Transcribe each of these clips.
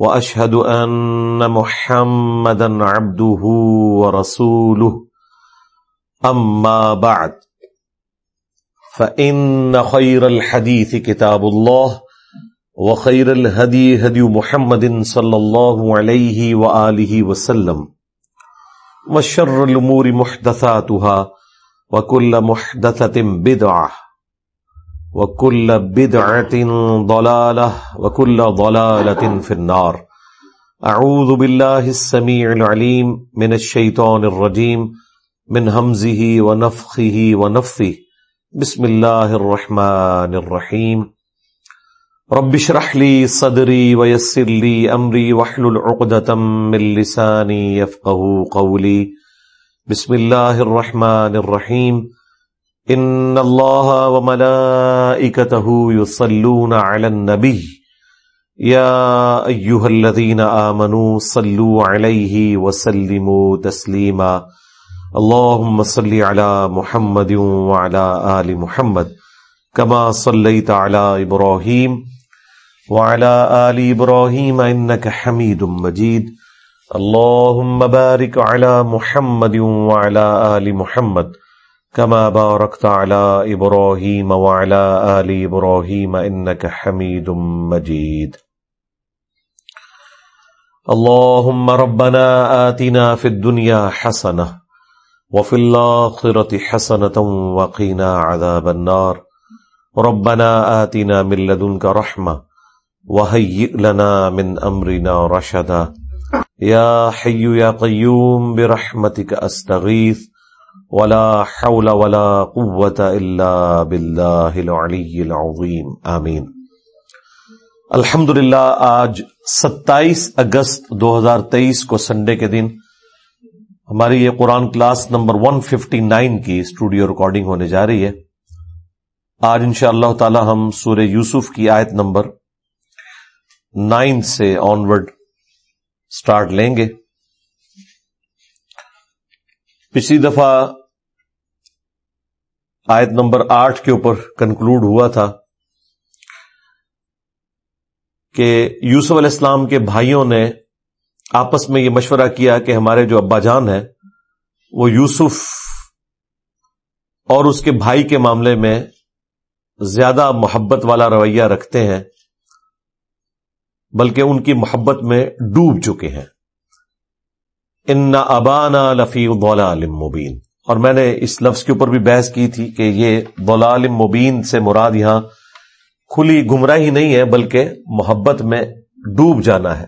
واشهد ان محمدا عبده ورسوله. اما بعد فان خير الحديث كتاب الله، وخير الهدي هدي محمد صلى الله عليه واله وسلم. وشر الامور محدثاتها، وكل محدثه بدعه وكل بدعة ضلالة وكل ضلالة في النار. أعوذ بالله السميع العليم من الشيطان الرجيم من همزه ونفخه ونفثه. بسم الله الرحمن الرحيم. رب اشرح لي صدري ويسر لي أمري واحلل عقدة من لساني يفقه قولي. بسم الله الرحمن الرحيم ان الله وملائكته يصلون على النبي. يا ايها الذين امنوا صلوا عليه وسلموا تسليما. اللهم صل على محمد وعلى ال محمد كما صليت على ابراهيم وعلى ال ابراهيم انك حميد مجيد. اللهم بارك على محمد وعلى ال محمد كما باركت على ابراهيم وعلى ال ابراهيم انك حميد مجيد. اللهم ربنا آتنا في الدنيا حسنه وفي الاخره حسنه وقنا عذاب النار. ربنا آتنا من لدنك رحمه وهيئ لنا من امرنا رشدا. يا حي يا قيوم برحمتك استغيث ولا حول ولا قوة الا بالله العلي العظيم. آمین. الحمد للہ آج ستائیس اگست دو ہزار تیئیس کو سنڈے کے دن ہماری یہ قرآن class number one fifty nine کی اسٹوڈیو ریکارڈنگ ہونے جا رہی ہے۔ آج ان شاء اللہ تعالی ہم سورہ یوسف کی آیت نمبر نائن سے آنورڈ سٹارٹ لیں گے۔ پچھلی دفعہ آیت نمبر آٹھ کے اوپر کنکلوڈ ہوا تھا کہ یوسف علیہ السلام کے بھائیوں نے آپس میں یہ مشورہ کیا کہ ہمارے جو ابا جان ہے وہ یوسف اور اس کے بھائی کے معاملے میں زیادہ محبت والا رویہ رکھتے ہیں، بلکہ ان کی محبت میں ڈوب چکے ہیں۔ ان ابانا لفی علم مبین اور میں نے اس لفظ کے اوپر بھی بحث کی تھی کہ یہ بلال مبین سے مراد یہاں کھلی گمراہی نہیں ہے، بلکہ محبت میں ڈوب جانا ہے۔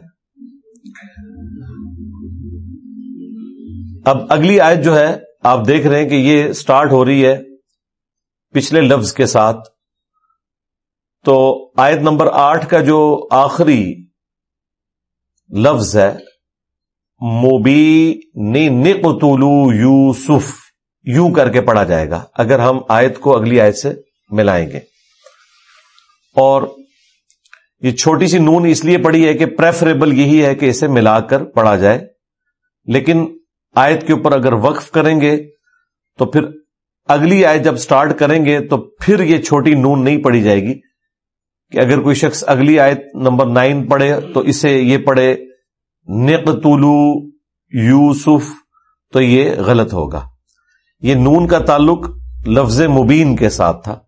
اب اگلی آیت جو ہے، آپ دیکھ رہے ہیں کہ یہ سٹارٹ ہو رہی ہے پچھلے لفظ کے ساتھ۔ تو آیت نمبر آٹھ کا جو آخری لفظ ہے موبی نقتلو یوسف۔ یوں کر کے پڑھا جائے گا اگر ہم آیت کو اگلی آیت سے ملائیں گے۔ اور یہ چھوٹی سی نون اس لیے پڑھی ہے کہ پریفریبل یہی ہے کہ اسے ملا کر پڑھا جائے۔ لیکن آیت کے اوپر اگر وقف کریں گے تو پھر اگلی آیت جب سٹارٹ کریں گے تو پھر یہ چھوٹی نون نہیں پڑھی جائے گی کہ اگر کوئی شخص اگلی آیت نمبر نائن پڑھے تو اسے یہ پڑھے، نقتلو یوسف، تو یہ غلط ہوگا۔ یہ نون کا تعلق لفظ مبین کے ساتھ تھا۔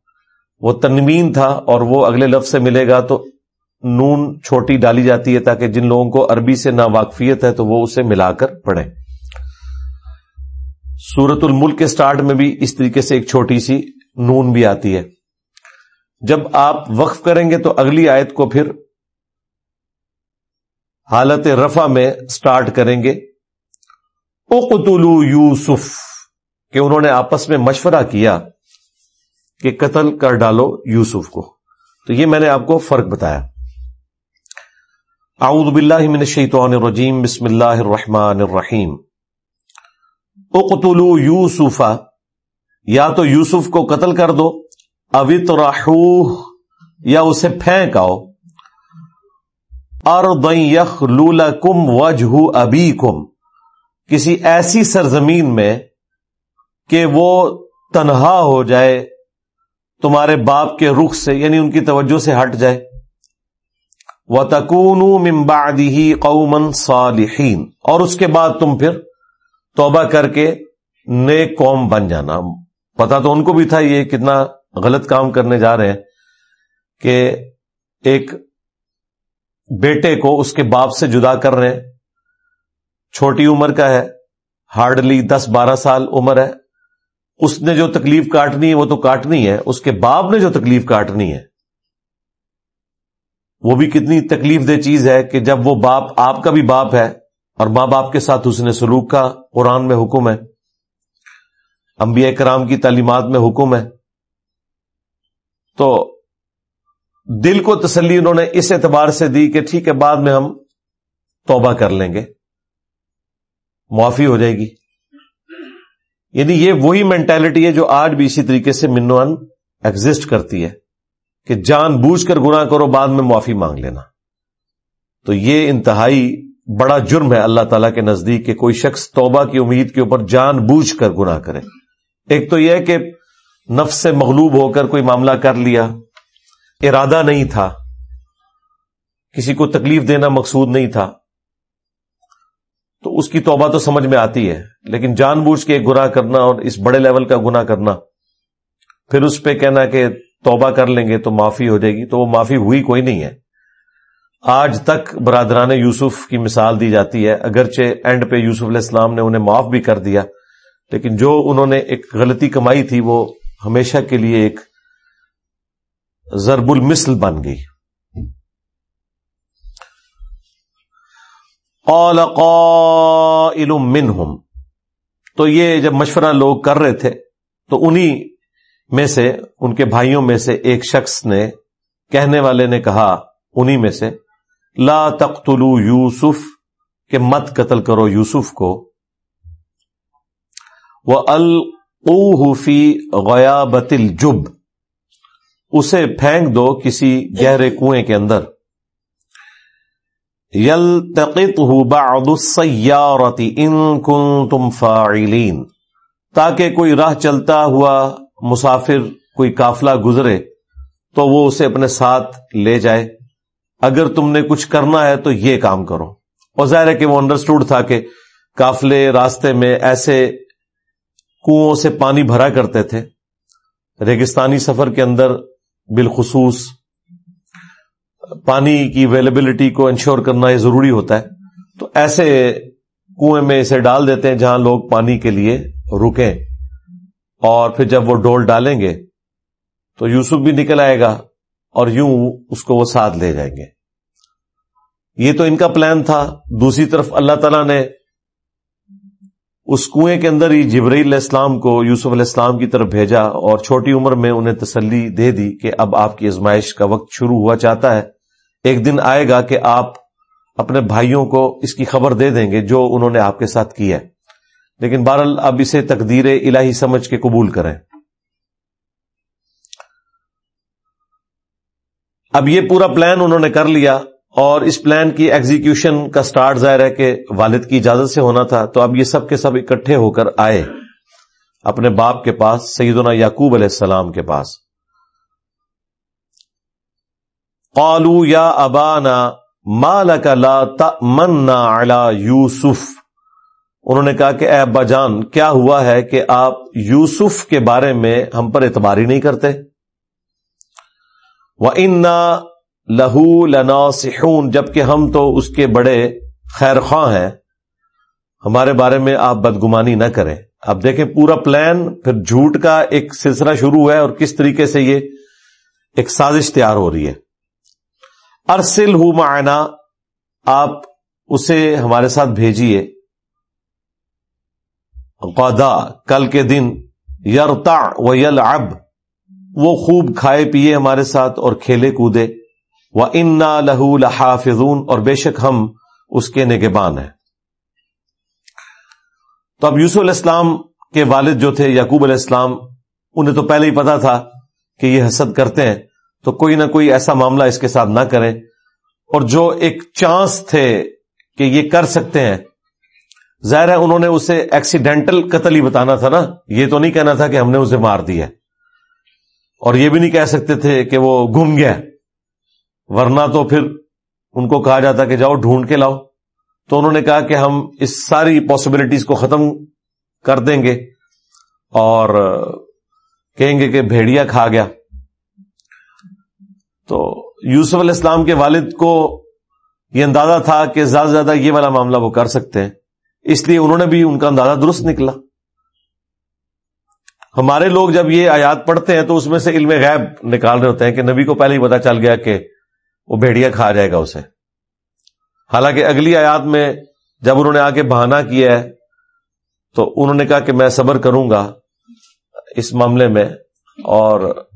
وہ تنوین تھا اور وہ اگلے لفظ سے ملے گا تو نون چھوٹی ڈالی جاتی ہے تاکہ جن لوگوں کو عربی سے نا واقفیت ہے تو وہ اسے ملا کر پڑھیں۔ سورت الملک کے سٹارٹ میں بھی اس طریقے سے ایک چھوٹی سی نون بھی آتی ہے۔ جب آپ وقف کریں گے تو اگلی آیت کو پھر حالت رفع میں سٹارٹ کریں گے۔ اقتلو یوسف۔ کہ انہوں نے آپس میں مشورہ کیا کہ قتل کر ڈالو یوسف کو۔ تو یہ میں نے آپ کو فرق بتایا۔ اعوذ باللہ من الشیطان الرجیم، بسم اللہ الرحمن الرحیم۔ اقتلو یوسفا یا تو یوسف کو قتل کر دو اوت راہوح یا اسے پھینک آؤ۔ اور یخ لولا کم وجہ ابی کم کسی ایسی سرزمین میں کہ وہ تنہا ہو جائے، تمہارے باپ کے رخ سے یعنی ان کی توجہ سے ہٹ جائے۔ و تکون ممبادی قومن صالحین اور اس کے بعد تم پھر توبہ کر کے نیک قوم بن جانا۔ پتا تو ان کو بھی تھا یہ کتنا غلط کام کرنے جا رہے ہیں کہ ایک بیٹے کو اس کے باپ سے جدا کر رہے ہیں۔ چھوٹی عمر کا ہے، ہارڈلی دس بارہ سال عمر ہے۔ اس نے جو تکلیف کاٹنی ہے وہ تو کاٹنی ہے، اس کے باپ نے جو تکلیف کاٹنی ہے، وہ بھی کتنی تکلیف دہ چیز ہے کہ جب وہ باپ آپ کا بھی باپ ہے اور ماں باپ کے ساتھ اس نے سلوک کا قرآن میں حکم ہے، انبیاء کرام کی تعلیمات میں حکم ہے، تو دل کو تسلی انہوں نے اس اعتبار سے دی کہ ٹھیک ہے، بعد میں ہم توبہ کر لیں گے، معافی ہو جائے گی۔ یعنی یہ وہی مینٹلٹی ہے جو آج بھی اسی طریقے سے منوان ایگزٹ کرتی ہے کہ جان بوجھ کر گنا کرو، بعد میں معافی مانگ لینا۔ تو یہ انتہائی بڑا جرم ہے اللہ تعالی کے نزدیک کہ کوئی شخص توبہ کی امید کے اوپر جان بوجھ کر گنا کرے۔ ایک تو یہ کہ نفس سے مغلوب ہو کر کوئی معاملہ کر لیا، ارادہ نہیں تھا، کسی کو تکلیف دینا مقصود نہیں تھا۔ تو اس کی توبہ تو سمجھ میں آتی ہے، لیکن جان بوجھ کے گناہ کرنا اور اس بڑے لیول کا گنا کرنا، پھر اس پہ کہنا کہ توبہ کر لیں گے تو معافی ہو جائے گی، تو وہ معافی ہوئی کوئی نہیں ہے۔ آج تک برادران یوسف کی مثال دی جاتی ہے، اگرچہ اینڈ پہ یوسف علیہ السلام نے انہیں معاف بھی کر دیا، لیکن جو انہوں نے ایک غلطی کمائی تھی، وہ ہمیشہ کے لیے ایک ضرب المثل بن گئی۔ قائل منہم۔ تو یہ جب مشورہ لوگ کر رہے تھے، تو انہی میں سے، ان کے بھائیوں میں سے ایک شخص نے، کہنے والے نے کہا، انہی میں سے، لا تقتلو یوسف، کہ مت قتل کرو یوسف کو۔ وہ الفی غیابت الجب۔ اسے پھینک دو کسی گہرے کنویں کے اندر۔ یل تقت السیارتی ان کن تم فاعلین تاکہ کوئی راہ چلتا ہوا مسافر کوئی قافلہ گزرے تو وہ اسے اپنے ساتھ لے جائے۔ اگر تم نے کچھ کرنا ہے تو یہ کام کرو۔ اور ظاہر ہے کہ وہ انڈرسٹوڈ تھا کہ قافلے راستے میں ایسے کنو سے پانی بھرا کرتے تھے۔ ریگستانی سفر کے اندر بالخصوص پانی کی اویلیبلٹی کو انشور کرنا یہ ضروری ہوتا ہے۔ تو ایسے کنویں میں اسے ڈال دیتے ہیں جہاں لوگ پانی کے لیے رکیں۔ اور پھر جب وہ ڈول ڈالیں گے تو یوسف بھی نکل آئے گا اور یوں اس کو وہ ساتھ لے جائیں گے۔ یہ تو ان کا پلان تھا۔ دوسری طرف اللہ تعالیٰ نے اس کنویں کے اندر ہی جبری علیہ السلام کو یوسف علیہ السلام کی طرف بھیجا اور چھوٹی عمر میں انہیں تسلی دے دی کہ اب آپ کی ازمائش کا وقت شروع ہوا چاہتا ہے۔ ایک دن آئے گا کہ آپ اپنے بھائیوں کو اس کی خبر دے دیں گے جو انہوں نے آپ کے ساتھ کیا ہے۔ لیکن بہرحال اب اسے تقدیر الہی سمجھ کے قبول کریں۔ اب یہ پورا پلان انہوں نے کر لیا اور اس پلان کی ایگزیکیوشن کا سٹارٹ ظاہر ہے کہ والد کی اجازت سے ہونا تھا۔ تو اب یہ سب کے سب اکٹھے ہو کر آئے اپنے باپ کے پاس، سیدنا یعقوب علیہ السلام کے پاس۔ قالو یا ابانا مالک لا تمنا علی یوسف۔ انہوں نے کہا کہ اے ابا جان، کیا ہوا ہے کہ آپ یوسف کے بارے میں ہم پر اعتبار ہی نہیں کرتے؟ وہ انا لہو لنا سہون جبکہ ہم تو اس کے بڑے خیر خواہ ہیں۔ ہمارے بارے میں آپ بدگمانی نہ کریں۔ اب دیکھیں پورا پلان، پھر جھوٹ کا ایک سلسلہ شروع ہے اور کس طریقے سے یہ ایک سازش تیار ہو رہی ہے۔ ارسل ہو معنا، آپ اسے ہمارے ساتھ بھیجیے۔ قدا کل کے دن یرتا و یل اب وہ خوب کھائے پیے ہمارے ساتھ اور کھیلے کودے۔ وہ انا لہو لحافظون، اور بے شک ہم اس کے نگبان ہیں۔ تو اب یوسف علیہ السلام کے والد جو تھے، یعقوب علیہ السلام، انہیں تو پہلے ہی پتا تھا کہ یہ حسد کرتے ہیں۔ تو کوئی نہ کوئی ایسا معاملہ اس کے ساتھ نہ کریں۔ اور جو ایک چانس تھے کہ یہ کر سکتے ہیں، ظاہر ہے انہوں نے اسے ایکسیڈینٹل قتل ہی بتانا تھا نا۔ یہ تو نہیں کہنا تھا کہ ہم نے اسے مار دیا۔ اور یہ بھی نہیں کہہ سکتے تھے کہ وہ گم گیا۔ ورنہ تو پھر ان کو کہا جاتا کہ جاؤ ڈھونڈ کے لاؤ۔ تو انہوں نے کہا کہ ہم اس ساری پاسبلٹیز کو ختم کر دیں گے اور کہیں گے کہ بھیڑیا کھا گیا۔ تو یوسف علیہ السلام کے والد کو یہ اندازہ تھا کہ زیادہ سے زیادہ یہ والا معاملہ وہ کر سکتے ہیں۔ اس لیے انہوں نے بھی ان کا اندازہ درست نکلا۔ ہمارے لوگ جب یہ آیات پڑھتے ہیں تو اس میں سے علم غیب نکال رہے ہوتے ہیں کہ نبی کو پہلے ہی پتا چل گیا کہ وہ بھیڑیا کھا جائے گا اسے۔ حالانکہ اگلی آیات میں جب انہوں نے آ کے بہانا کیا ہے تو انہوں نے کہا کہ میں صبر کروں گا اس معاملے میں اور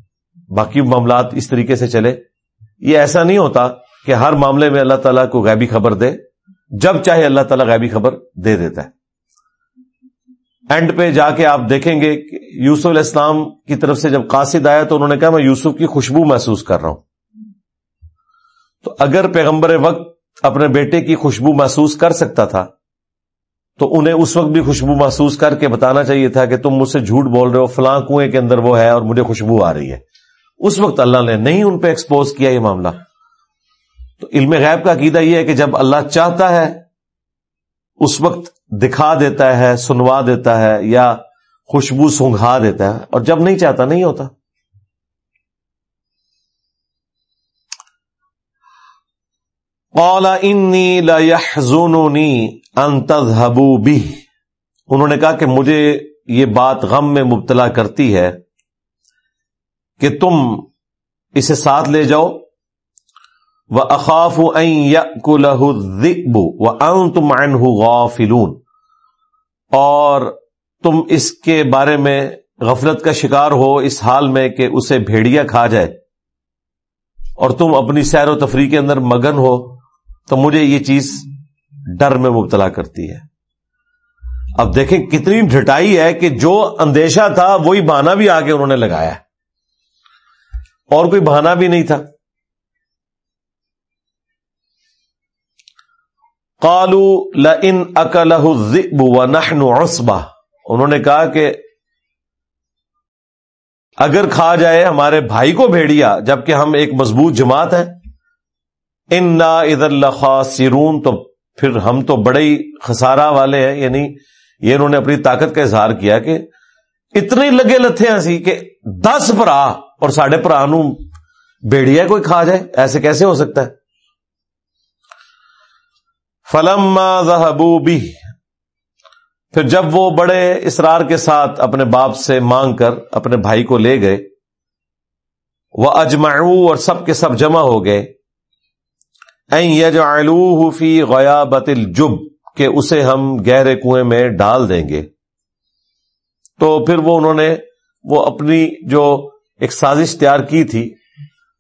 باقی معاملات اس طریقے سے چلے۔ یہ ایسا نہیں ہوتا کہ ہر معاملے میں اللہ تعالیٰ کو غیبی خبر دے، جب چاہے اللہ تعالیٰ غیبی خبر دے دیتا ہے۔ اینڈ پہ جا کے آپ دیکھیں گے کہ یوسف علیہ السلام کی طرف سے جب قاصد آیا تو انہوں نے کہا، میں یوسف کی خوشبو محسوس کر رہا ہوں۔ تو اگر پیغمبر وقت اپنے بیٹے کی خوشبو محسوس کر سکتا تھا، تو انہیں اس وقت بھی خوشبو محسوس کر کے بتانا چاہیے تھا کہ تم مجھ سے جھوٹ بول رہے ہو، فلاں کنویں کے اندر وہ ہے اور مجھے خوشبو آ رہی ہے۔ اس وقت اللہ نے نہیں ان پہ ایکسپوز کیا یہ معاملہ۔ تو علم غیب کا عقیدہ یہ ہے کہ جب اللہ چاہتا ہے، اس وقت دکھا دیتا ہے، سنوا دیتا ہے یا خوشبو سونگھا دیتا ہے۔ اور جب نہیں چاہتا، نہیں ہوتا۔ انی لونی انتظبو بھی انہوں نے کہا کہ مجھے یہ بات غم میں مبتلا کرتی ہے۔ کہ تم اسے ساتھ لے جاؤ۔ وہ اقاف کو لہو و ان تم غافلون۔ اور تم اس کے بارے میں غفلت کا شکار ہو اس حال میں کہ اسے بھیڑیا کھا جائے۔ اور تم اپنی سیر و تفریح کے اندر مگن ہو تو مجھے یہ چیز ڈر میں مبتلا کرتی ہے۔ اب دیکھیں کتنی ڈٹائی ہے کہ جو اندیشہ تھا وہی بہانا بھی آگے انہوں نے لگایا۔ اور کوئی بہانا بھی نہیں تھا۔ کالو لن اکل و نحن عصبہ۔ انہوں نے کہا کہ اگر کھا جائے ہمارے بھائی کو بھیڑیا، جبکہ ہم ایک مضبوط جماعت ہیں ان نا اد اللہ سرون تو پھر ہم تو بڑے ہی خسارہ والے ہیں یعنی یہ انہوں نے اپنی طاقت کا اظہار کیا کہ اتنے لگے لتھے ہیں سی کہ دس برا۔ اور ساڑھے پرا نو بیڑیا کوئی کھا جائے، ایسے کیسے ہو سکتا ہے؟ فلم بھی پھر جب وہ بڑے اسرار کے ساتھ اپنے باپ سے مانگ کر اپنے بھائی کو لے گئے، وہ اجماؤ اور سب کے سب جمع ہو گئے جو فی غیا بتل جبکہ اسے ہم گہرے کنویں میں ڈال دیں گے۔ تو پھر وہ انہوں نے، وہ اپنی جو ایک سازش تیار کی تھی،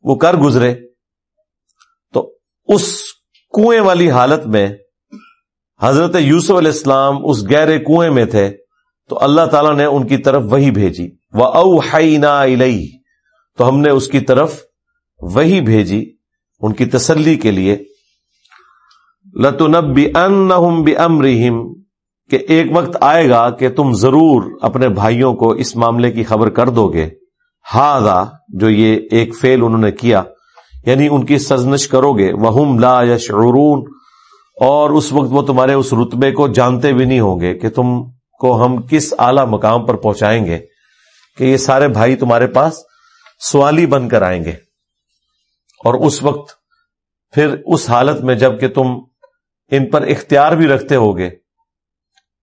وہ کر گزرے۔ تو اس کنویں والی حالت میں حضرت یوسف علیہ السلام اس گہرے کنویں میں تھے، تو اللہ تعالیٰ نے ان کی طرف وہی بھیجی۔ وہ او ہائی تو ہم نے اس کی طرف وہی بھیجی ان کی تسلی کے لیے۔ لتنب بھی ان بھی امریم کہ ایک وقت آئے گا کہ تم ضرور اپنے بھائیوں کو اس معاملے کی خبر کر دو گے۔ ہاضا جو یہ ایک فیل انہوں نے کیا یعنی ان کی سزنش کرو گے وہ لا یا اور اس وقت وہ تمہارے اس رتبے کو جانتے بھی نہیں ہوں گے کہ تم کو ہم کس اعلی مقام پر پہنچائیں گے، کہ یہ سارے بھائی تمہارے پاس سوالی بن کر آئیں گے۔ اور اس وقت پھر اس حالت میں جبکہ تم ان پر اختیار بھی رکھتے ہوگے،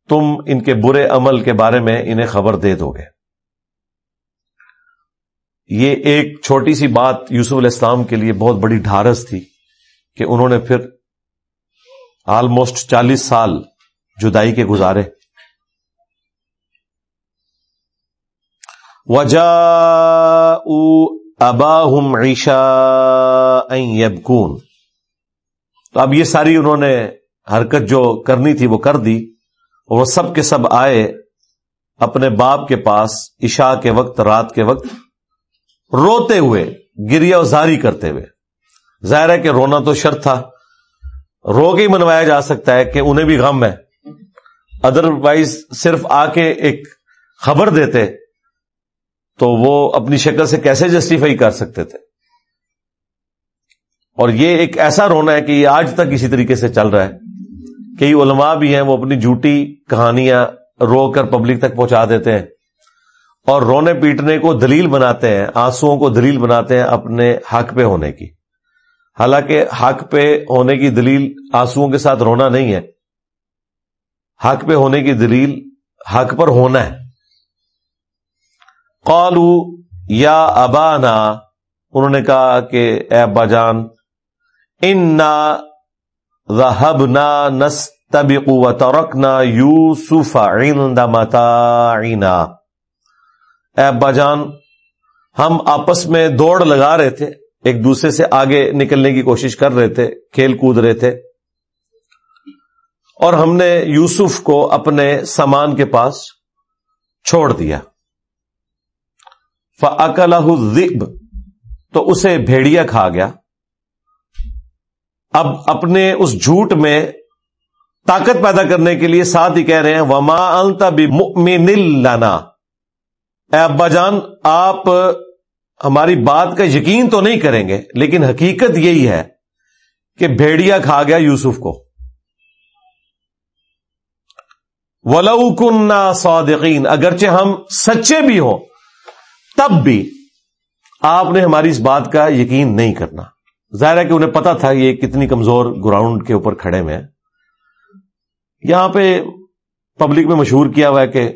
تم ان کے برے عمل کے بارے میں انہیں خبر دے دو گے۔ یہ ایک چھوٹی سی بات یوسف علیہ السلام کے لیے بہت بڑی ڈھارس تھی کہ انہوں نے پھر آلموسٹ چالیس سال جدائی کے گزارے۔ وجا ابا ہم عیشا یبکون تو اب یہ ساری انہوں نے حرکت جو کرنی تھی وہ کر دی اور وہ سب کے سب آئے اپنے باپ کے پاس عشاء کے وقت، رات کے وقت۔ روتے ہوئے گریا زاری کرتے ہوئے۔ ظاہر ہے کہ رونا تو شرط تھا۔ رو کے ہی منوایا جا سکتا ہے کہ انہیں بھی غم ہے۔ ادر وائز صرف آ کے ایک خبر دیتے تو وہ اپنی شکل سے کیسے جسٹیفائی کر سکتے تھے۔ اور یہ ایک ایسا رونا ہے کہ یہ آج تک اسی طریقے سے چل رہا ہے کئی علماء بھی ہیں، وہ اپنی جھوٹی کہانیاں رو کر پبلک تک پہنچا دیتے ہیں۔ اور رونے پیٹنے کو دلیل بناتے ہیں آنسو کو دلیل بناتے ہیں اپنے حق پہ ہونے کی۔ حالانکہ حق پہ ہونے کی دلیل آنسو کے ساتھ رونا نہیں ہے۔ حق پہ ہونے کی دلیل حق پر ہونا ہے۔ قالو یا ابانا، انہوں نے کہا کہ اے ابا جان، انا رحبنا نس و ترکنا یوسف عند متاعنا۔ اے ابا جان، ہم آپس میں دوڑ لگا رہے تھے، ایک دوسرے سے آگے نکلنے کی کوشش کر رہے تھے، کھیل کود رہے تھے۔ اور ہم نے یوسف کو اپنے سامان کے پاس چھوڑ دیا۔ فعقل تو اسے بھیڑیا کھا گیا۔ اب اپنے اس جھوٹ میں طاقت پیدا کرنے کے لیے ساتھ ہی کہہ رہے ہیں، وما انت بمؤمن لنا۔ اے ابا جان، آپ ہماری بات کا یقین تو نہیں کریں گے، لیکن حقیقت یہی ہے کہ بھیڑیا کھا گیا یوسف کو۔ ولو کننا صادقین اگرچہ ہم سچے بھی ہوں، تب بھی آپ نے ہماری اس بات کا یقین نہیں کرنا۔ ظاہر ہے کہ انہیں پتا تھا یہ کتنی کمزور گراؤنڈ کے اوپر کھڑے میں یہاں پہ پبلک میں مشہور کیا ہوا ہے کہ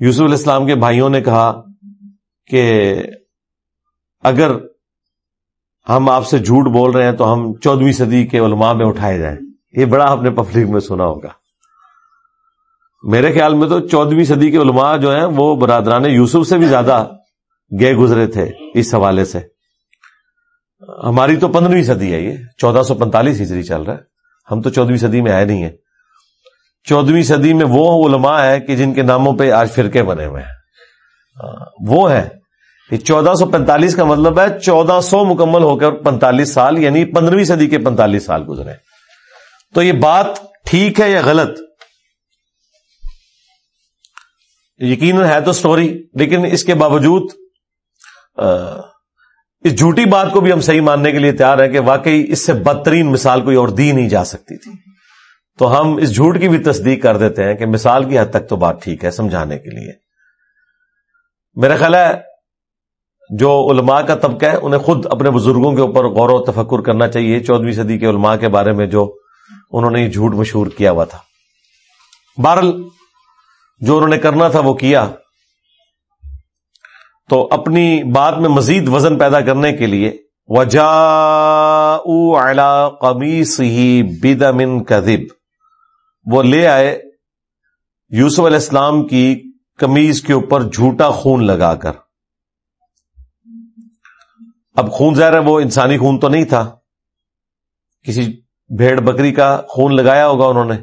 یوسف علیہ السلام کے بھائیوں نے کہا کہ اگر ہم آپ سے جھوٹ بول رہے ہیں تو ہم چودہویں صدی کے علماء میں اٹھائے جائیں۔ یہ بڑا آپ نے پبلک میں سنا ہوگا۔ میرے خیال میں تو چودہویں صدی کے علماء جو ہیں وہ برادران یوسف سے بھی زیادہ گئے گزرے تھے اس حوالے سے۔ ہماری تو پندرہویں صدی ہے یہ، چودہ سو پینتالیس ہجری چل رہا ہے۔ ہم تو چودہویں صدی میں آئے نہیں ہیں۔ چودہویں صدی میں وہ علماء ہے کہ جن کے ناموں پہ آج فرقے بنے ہوئے ہیں۔ وہ ہے یہ چودہ سو پینتالیس کا مطلب ہے چودہ سو مکمل ہو کر پینتالیس سال یعنی پندرہویں صدی کے پینتالیس سال گزرے۔ تو یہ بات ٹھیک ہے یا غلط؟ یقیناً ہے تو سٹوری لیکن اس کے باوجود اس جھوٹی بات کو بھی ہم صحیح ماننے کے لیے تیار ہیں کہ واقعی اس سے بدترین مثال کوئی اور دی نہیں جا سکتی تھی۔ تو ہم اس جھوٹ کی بھی تصدیق کر دیتے ہیں کہ مثال کی حد تک تو بات ٹھیک ہے، سمجھانے کے لیے۔ میرا خیال ہے، جو علماء کا طبقہ ہے، انہیں خود اپنے بزرگوں کے اوپر غور و تفکر کرنا چاہیے۔ چودہویں صدی کے علماء کے بارے میں جو انہوں نے یہ جھوٹ مشہور کیا ہوا تھا۔ بہرل جو انہوں نے کرنا تھا، وہ کیا۔ تو اپنی بات میں مزید وزن پیدا کرنے کے لیے وجا قمیص ہی بدمن کذب وہ لے آئے، یوسف علیہ السلام کی کمیز کے اوپر جھوٹا خون لگا کر۔ اب خون ظاہر ہے، وہ انسانی خون تو نہیں تھا۔ کسی بھیڑ بکری کا خون لگایا ہوگا انہوں نے،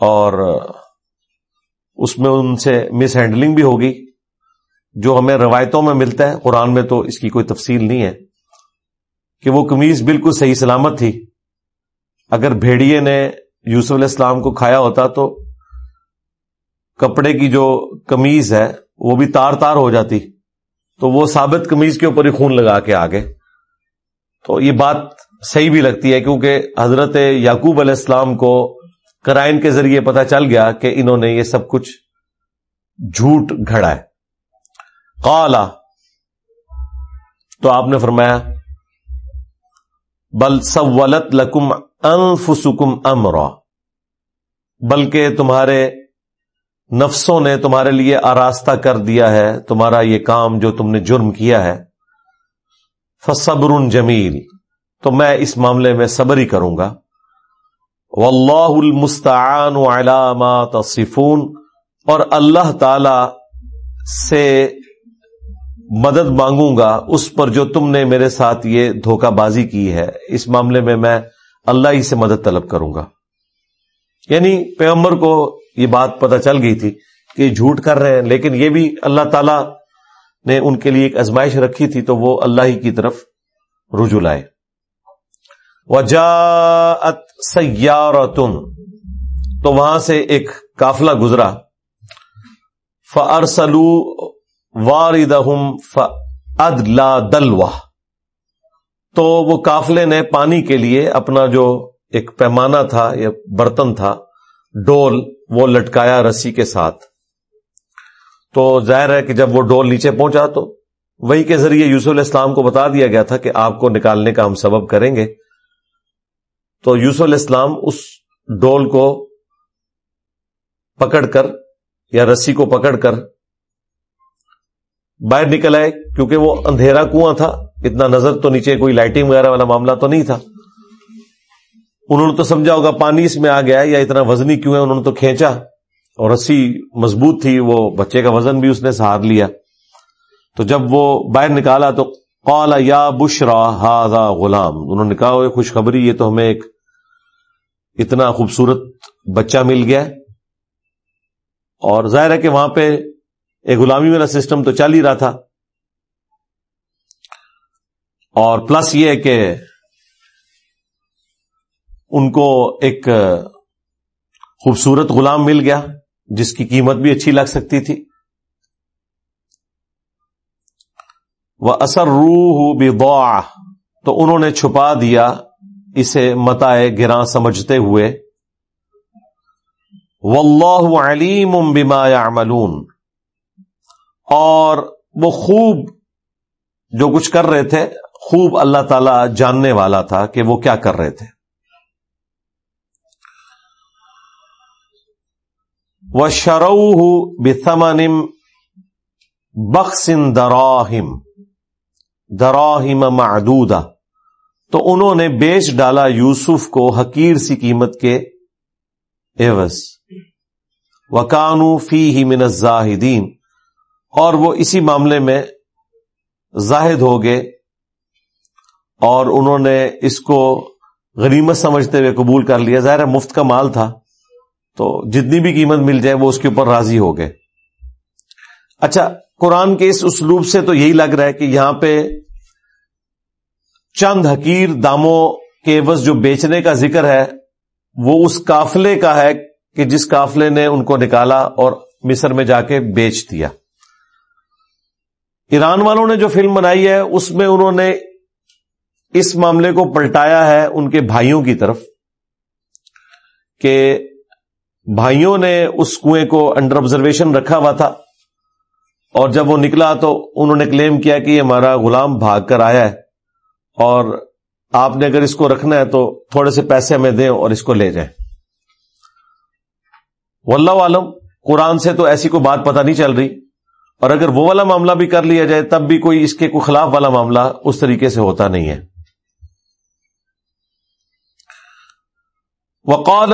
اور اس میں ان سے مس ہینڈلنگ بھی ہوگی۔ جو ہمیں روایتوں میں ملتا ہے، قرآن میں تو اس کی کوئی تفصیل نہیں ہے کہ وہ کمیز بالکل صحیح سلامت تھی۔ اگر بھیڑیے نے یوسف علیہ السلام کو کھایا ہوتا تو کپڑے کی جو کمیز ہے وہ بھی تار تار ہو جاتی تو وہ ثابت کمیز کے اوپر ہی خون لگا کے آگے۔ تو یہ بات صحیح بھی لگتی ہے کیونکہ حضرت یعقوب علیہ السلام کو کرائن کے ذریعے پتا چل گیا کہ انہوں نے یہ سب کچھ جھوٹ گھڑا ہے۔ قالا تو آپ نے فرمایا، بل سولت لکم انفسکم امرا، بلکہ تمہارے نفسوں نے تمہارے لیے آراستہ کر دیا ہے، تمہارا یہ کام جو تم نے جرم کیا ہے۔ فصبر جمیل، تو میں اس معاملے میں صبر ہی کروں گا۔ واللہ المستعان علی ما تصفون، اور اللہ تعالی سے مدد مانگوں گا۔ اس پر جو تم نے میرے ساتھ یہ دھوکہ بازی کی ہے، اس معاملے میں میں اللہ ہی سے مدد طلب کروں گا۔ یعنی پیغمبر کو یہ بات پتہ چل گئی تھی کہ جھوٹ کر رہے ہیں، لیکن یہ بھی اللہ تعالی نے ان کے لیے ایک ازمائش رکھی تھی تو وہ اللہ ہی کی طرف رجوع لائے۔ وجاعت سیارتن، تو وہاں سے ایک کافلا گزرا۔ فرسلو واردہم فادلا دلوا تو وہ کافلے نے پانی کے لیے اپنا جو ایک پیمانہ تھا یا برتن تھا، ڈول وہ لٹکایا رسی کے ساتھ۔ تو ظاہر ہے کہ جب وہ ڈول نیچے پہنچا تو وہی کے ذریعے یوسف علیہ السلام کو بتا دیا گیا تھا کہ آپ کو نکالنے کا ہم سبب کریں گے۔ تو یوسف علیہ السلام اس ڈول کو پکڑ کر یا رسی کو پکڑ کر باہر نکل آئے کیونکہ وہ اندھیرا کنواں تھا۔ اتنا نظر تو نیچے کوئی لائٹنگ وغیرہ والا معاملہ تو نہیں تھا۔ انہوں نے تو سمجھا ہوگا پانی اس میں آ گیا یا اتنا وزنی کیوں ہے، انہوں نے تو کھینچا۔ اور رسی مضبوط تھی، وہ بچے کا وزن بھی اس نے سہار لیا۔ تو جب وہ باہر نکالا تو قال یا بشرا ہاضا غلام۔ انہوں نے کہا خوشخبری، یہ تو ہمیں ایک اتنا خوبصورت بچہ مل گیا اور ظاہر ہے کہ وہاں پہ ایک غلامی والا سسٹم تو چل ہی رہا تھا۔ اور پلس یہ کہ ان کو ایک خوبصورت غلام مل گیا، جس کی قیمت بھی اچھی لگ سکتی تھی۔ وہ اثر روح بھی تو انہوں نے چھپا دیا اسے متائے گراں سمجھتے ہوئے۔ واللہ علیم بما يعملون۔ اور وہ خوب جو کچھ کر رہے تھے خوب اللہ تعالی جاننے والا تھا کہ وہ کیا کر رہے تھے۔ وہ شروح بسمن بخسن دراہم دراہم معدودہ تو انہوں نے بیچ ڈالا یوسف کو حقیر سی قیمت کے ایوز وکانو فی ہی من الزاہدین اور وہ اسی معاملے میں زاہد ہو گئے۔ اور انہوں نے اس کو غنیمت سمجھتے ہوئے قبول کر لیا۔ ظاہر مفت کا مال تھا۔ تو جتنی بھی قیمت مل جائے وہ اس کے اوپر راضی ہو گئے۔ اچھا قرآن کے اس اسلوب سے تو یہی لگ رہا ہے کہ یہاں پہ چند حقیر داموں کے عوض جو بیچنے کا ذکر ہے، وہ اس کافلے کا ہے کہ جس کافلے نے ان کو نکالا اور مصر میں جا کے بیچ دیا۔ ایران والوں نے جو فلم بنائی ہے، اس میں انہوں نے اس معاملے کو پلٹایا ہے ان کے بھائیوں کی طرف کہ بھائیوں نے اس کنویں کو انڈر آبزرویشن رکھا ہوا تھا اور جب وہ نکلا تو انہوں نے کلیم کیا کہ یہ ہمارا غلام بھاگ کر آیا ہے اور آپ نے اگر اس کو رکھنا ہے تو تھوڑے سے پیسے ہمیں دیں اور اس کو لے جائیں۔ واللہ عالم، قرآن سے تو ایسی کوئی بات پتہ نہیں چل رہی۔ اور اگر وہ والا معاملہ بھی کر لیا جائے، تب بھی کوئی اس کے کوئی خلاف والا معاملہ اس طریقے سے ہوتا نہیں ہے۔ وقال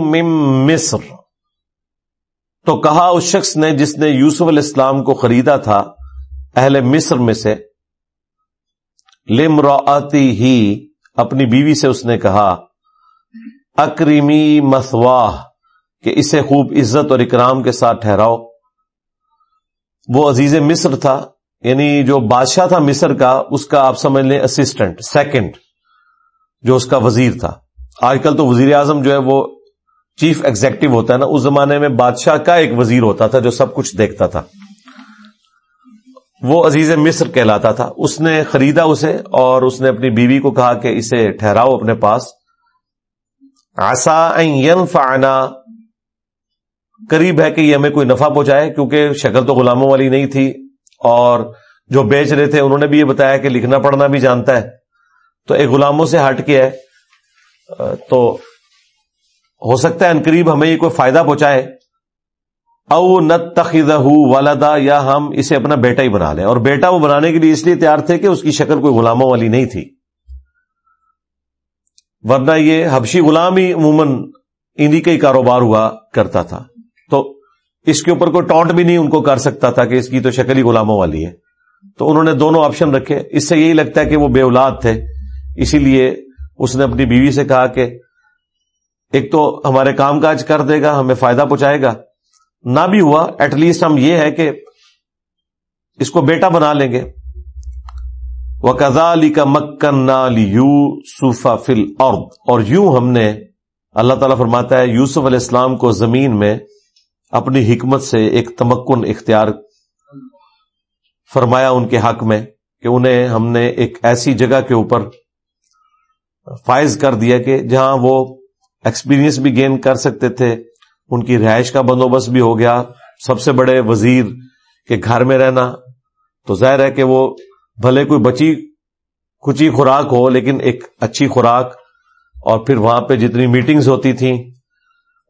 مم مصر۔ تو کہا اس شخص نے جس نے یوسف علیہ السلام کو خریدا تھا اہل مصر میں سے لم ہی اپنی بیوی سے اس نے کہا، اکریمی مسواہ کہ اسے خوب عزت اور اکرام کے ساتھ ٹھہراؤ۔ وہ عزیز مصر تھا یعنی جو بادشاہ تھا مصر کا، اس کا آپ سمجھ لیں اسسٹنٹ سیکنڈ جو اس کا وزیر تھا۔ آج کل تو وزیر اعظم جو ہے وہ چیف ایگزیکٹو ہوتا ہے نا، اس زمانے میں بادشاہ کا ایک وزیر ہوتا تھا جو سب کچھ دیکھتا تھا۔ وہ عزیز مصر کہلاتا تھا۔ اس نے خریدا اسے اور اس نے اپنی بیوی کو کہا کہ اسے ٹھہراؤ اپنے پاس۔ آسا فانا قریب ہے کہ یہ ہمیں کوئی نفع پہنچائے کیونکہ شکل تو غلاموں والی نہیں تھی۔ اور جو بیچ رہے تھے، انہوں نے بھی یہ بتایا کہ لکھنا پڑھنا بھی جانتا ہے۔ تو ایک غلاموں سے ہٹ کے ہے تو ہو سکتا ہے قریب ہمیں یہ کوئی فائدہ پہنچائے۔ او نت تخذ والدا یا ہم اسے اپنا بیٹا ہی بنا لیں۔ اور بیٹا وہ بنانے کے لیے اس لیے تیار تھے کہ اس کی شکل کوئی غلاموں والی نہیں تھی۔ ورنہ یہ حبشی غلام ہی عموماً انہیں کا ہی کاروبار ہوا کرتا تھا۔ تو اس کے اوپر کوئی ٹانٹ بھی نہیں ان کو کر سکتا تھا کہ اس کی تو شکل ہی غلاموں والی ہے۔ تو انہوں نے دونوں آپشن رکھے۔ اس سے یہی لگتا ہے کہ وہ بے اولاد تھے۔ اسی لیے اس نے اپنی بیوی سے کہا کہ ایک تو ہمارے کام کاج کر دے گا، ہمیں فائدہ پہنچائے گا۔ نہ بھی ہوا ایٹ لیسٹ ہم یہ ہے کہ اس کو بیٹا بنا لیں گے۔ وہ کزا علی کا مکن یو فل اور یوں ہم نے، اللہ تعالیٰ فرماتا ہے، یوسف علیہ السلام کو زمین میں اپنی حکمت سے ایک تمکن اختیار فرمایا ان کے حق میں کہ انہیں ہم نے ایک ایسی جگہ کے اوپر فائز کر دیا کہ جہاں وہ ایکسپیرینس بھی گین کر سکتے تھے، ان کی رہائش کا بندوبست بھی ہو گیا۔ سب سے بڑے وزیر کے گھر میں رہنا۔ تو ظاہر ہے کہ وہ بھلے کوئی بچی، کچی خوراک ہو، لیکن ایک اچھی خوراک۔ اور پھر وہاں پہ جتنی میٹنگز ہوتی تھیں،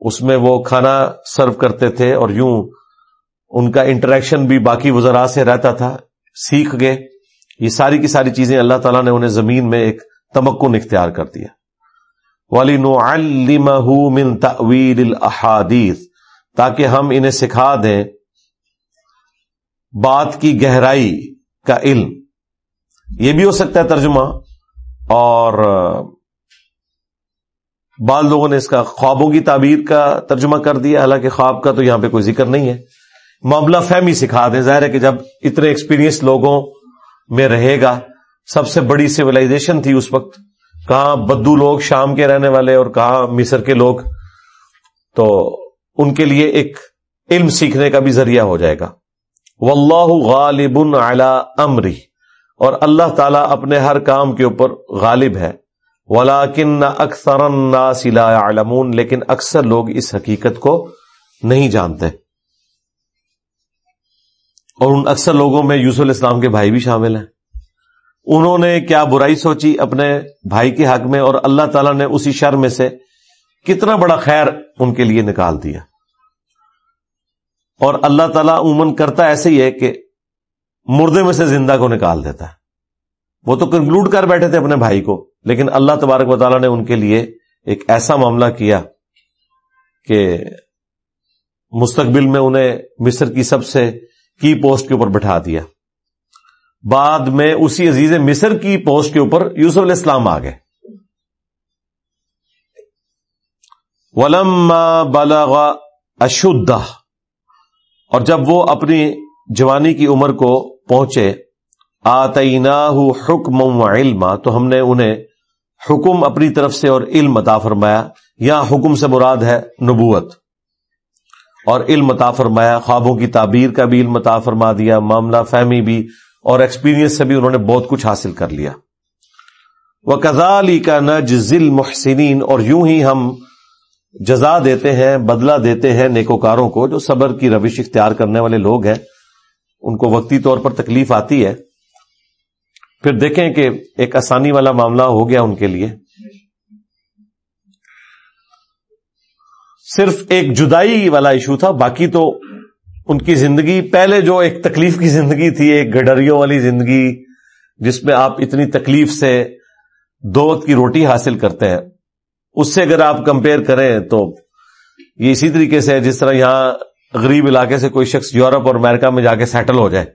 اس میں وہ کھانا سرو کرتے تھے۔ اور یوں ان کا انٹریکشن بھی باقی وزراء سے رہتا تھا۔ سیکھ گئے۔ یہ ساری کی ساری چیزیں اللہ تعالیٰ نے انہیں زمین میں ایک تمکن اختیار کر دیا والی من تعویل الحادیث تاکہ ہم انہیں سکھا دیں بات کی گہرائی کا علم۔ یہ بھی ہو سکتا ہے ترجمہ۔ اور بعض لوگوں نے اس کا خوابوں کی تعبیر کا ترجمہ کر دیا۔ حالانکہ خواب کا تو یہاں پہ کوئی ذکر نہیں ہے۔ معاملہ فہمی سکھا دیں۔ ظاہر ہے کہ جب اتنے ایکسپیرینس لوگوں میں رہے گا سب سے بڑی سویلائزیشن تھی اس وقت۔ کہاں بدو لوگ شام کے رہنے والے اور کہاں مصر کے لوگ۔ تو ان کے لیے ایک علم سیکھنے کا بھی ذریعہ ہو جائے گا۔ واللہ غالب علی امری اور اللہ تعالیٰ اپنے ہر کام کے اوپر غالب ہے۔ ولاکن اکثر الناس لا يعلمون۔ لیکن اکثر لوگ اس حقیقت کو نہیں جانتے۔ اور ان اکثر لوگوں میں یوسف الاسلام کے بھائی بھی شامل ہیں۔ انہوں نے کیا برائی سوچی اپنے بھائی کے حق میں اور اللہ تعالیٰ نے اسی شر میں سے کتنا بڑا خیر ان کے لیے نکال دیا؟ اور اللہ تعالیٰ عموماً کرتا ایسے ہی ہے کہ مردے میں سے زندہ کو نکال دیتا ہے۔ وہ تو کنکلوڈ کر بیٹھے تھے اپنے بھائی کو، لیکن اللہ تبارک و تعالیٰ نے ان کے لیے ایک ایسا معاملہ کیا کہ مستقبل میں انہیں مصر کی سب سے کی پوسٹ کے اوپر بٹھا دیا۔ بعد میں اسی عزیز مصر کی پوسٹ کے اوپر یوسف علیہ السلام آ گئے۔ ولم بالغ اشدھ اور جب وہ اپنی جوانی کی عمر کو پہنچے آتینا حکم و علم تو ہم نے انہیں حکم اپنی طرف سے اور علم عطا فرمایا۔ یا حکم سے مراد ہے نبوت۔ اور علم عطا فرمایا، خوابوں کی تعبیر کا بھی علم عطا فرما دیا، معاملہ فہمی بھی اور ایکسپیرینس سے بھی انہوں نے بہت کچھ حاصل کر لیا۔ وہ کزالی کا نج ذل محسنین اور یوں ہی ہم جزا دیتے ہیں، بدلہ دیتے ہیں نیکوکاروں کو، جو صبر کی روش اختیار کرنے والے لوگ ہیں۔ ان کو وقتی طور پر تکلیف آتی ہے۔ پھر دیکھیں کہ ایک آسانی والا معاملہ ہو گیا ان کے لیے۔ صرف ایک جدائی والا ایشو تھا، باقی تو ان کی زندگی پہلے جو ایک تکلیف کی زندگی تھی، ایک گڈریوں والی زندگی، جس میں آپ اتنی تکلیف سے دوت کی روٹی حاصل کرتے ہیں، اس سے اگر آپ کمپیئر کریں تو یہ اسی طریقے سے جس طرح یہاں غریب علاقے سے کوئی شخص یورپ اور امریکہ میں جا کے سیٹل ہو جائے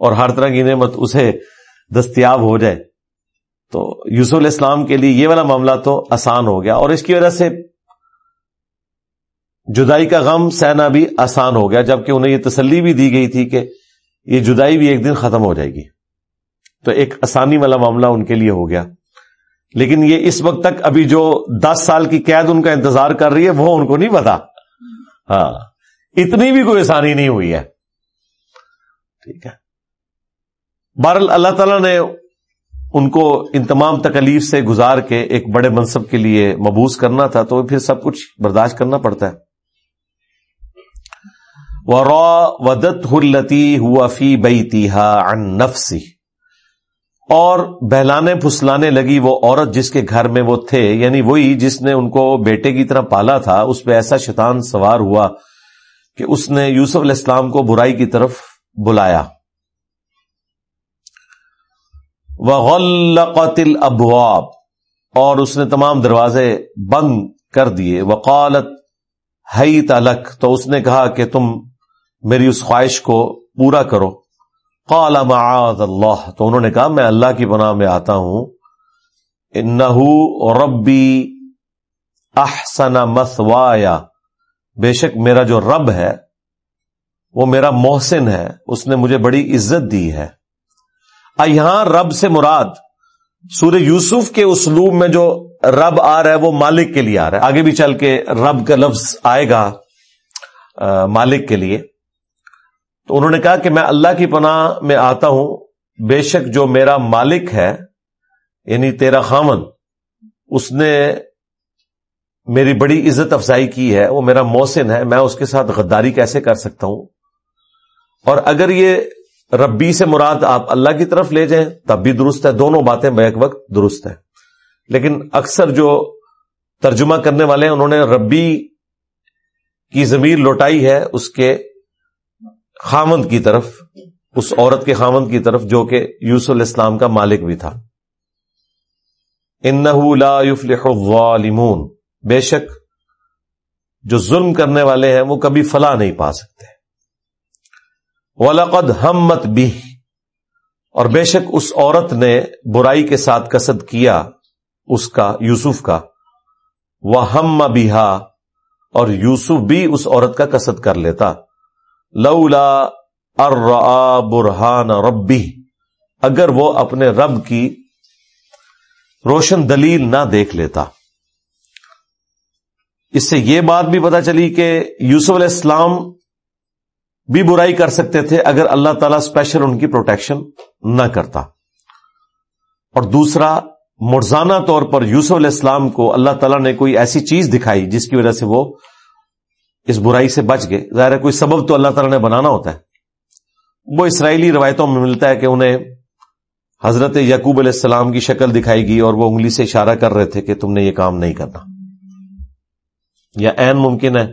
اور ہر طرح کی نعمت اسے دستیاب ہو جائے۔ تو یوسف علیہ السلام کے لیے یہ والا معاملہ تو آسان ہو گیا اور اس کی وجہ سے جدائی کا غم سہنا بھی آسان ہو گیا جبکہ انہیں یہ تسلی بھی دی گئی تھی کہ یہ جدائی بھی ایک دن ختم ہو جائے گی۔ تو ایک آسانی والا معاملہ ان کے لیے ہو گیا۔ لیکن یہ اس وقت تک ابھی جو دس سال کی قید ان کا انتظار کر رہی ہے، وہ ان کو نہیں پتا۔ ہاں اتنی بھی کوئی آسانی نہیں ہوئی ہے۔ ٹھیک ہے۔ بہرحال اللہ تعالیٰ نے ان کو ان تمام تکلیف سے گزار کے ایک بڑے منصب کے لیے مبوس کرنا تھا، تو پھر سب کچھ برداشت کرنا پڑتا ہے۔ ودت ہلتی ہوا فی بئی ان نفسی اور بہلانے پھسلانے لگی وہ عورت جس کے گھر میں وہ تھے یعنی وہی جس نے ان کو بیٹے کی طرح پالا تھا، اس پہ ایسا شیطان سوار ہوا کہ اس نے یوسف علیہ السلام کو برائی کی طرف بلایا۔ قطل ابواب اور اس نے تمام دروازے بند کر دیے۔ وقالت ہئی تلک تو اس نے کہا کہ تم میری اس خواہش کو پورا کرو۔ قال معاذ اللہ۔ تو انہوں نے کہا، میں اللہ کی پناہ میں آتا ہوں۔ انہو ربی احسن مسوایا بے شک میرا جو رب ہے، وہ میرا محسن ہے۔ اس نے مجھے بڑی عزت دی ہے۔ یہاں رب سے مراد، سورہ یوسف کے اسلوب میں جو رب آ رہا ہے، وہ مالک کے لیے آ رہا ہے۔ آگے بھی چل کے رب کا لفظ آئے گا مالک کے لیے۔ تو انہوں نے کہا کہ میں اللہ کی پناہ میں آتا ہوں، بے شک جو میرا مالک ہے یعنی تیرا خامن، اس نے میری بڑی عزت افزائی کی ہے، وہ میرا موسن ہے، میں اس کے ساتھ غداری کیسے کر سکتا ہوں؟ اور اگر یہ ربی سے مراد آپ اللہ کی طرف لے جائیں، تب بھی درست ہے، دونوں باتیں بیک وقت درست ہے لیکن اکثر جو ترجمہ کرنے والے ہیں، انہوں نے ربی کی زمیر لوٹائی ہے، اس کے خامند کی طرف، اس عورت کے خامند کی طرف جو کہ یوسف الاسلام کا مالک بھی تھا۔ لا يفلح الظالمون۔ بے شک، جو ظلم کرنے والے ہیں، وہ کبھی فلاح نہیں پا سکتے۔ ولقد ہمت بھی اور بے شک، اس عورت نے برائی کے ساتھ کسد کیا اس کا، یوسف کا۔ وہ ہم بہا اور یوسف بھی اس عورت کا کسد کر لیتا۔ لولا ارا برہان ربی اگر وہ اپنے رب کی روشن دلیل نہ دیکھ لیتا۔ اس سے یہ بات بھی پتا چلی کہ یوسف علیہ السلام بھی برائی کر سکتے تھے اگر اللہ تعالی اسپیشل ان کی پروٹیکشن نہ کرتا۔ اور دوسرا، مرزانہ طور پر یوسف علیہ السلام کو اللہ تعالیٰ نے کوئی ایسی چیز دکھائی جس کی وجہ سے وہ اس برائی سے بچ گئے۔ ظاہر ہے کوئی سبب تو اللہ تعالیٰ نے بنانا ہوتا ہے۔ وہ اسرائیلی روایتوں میں ملتا ہے کہ انہیں حضرت یعقوب علیہ السلام کی شکل دکھائی گئی اور وہ انگلی سے اشارہ کر رہے تھے کہ تم نے یہ کام نہیں کرنا۔ یا این ممکن ہے۔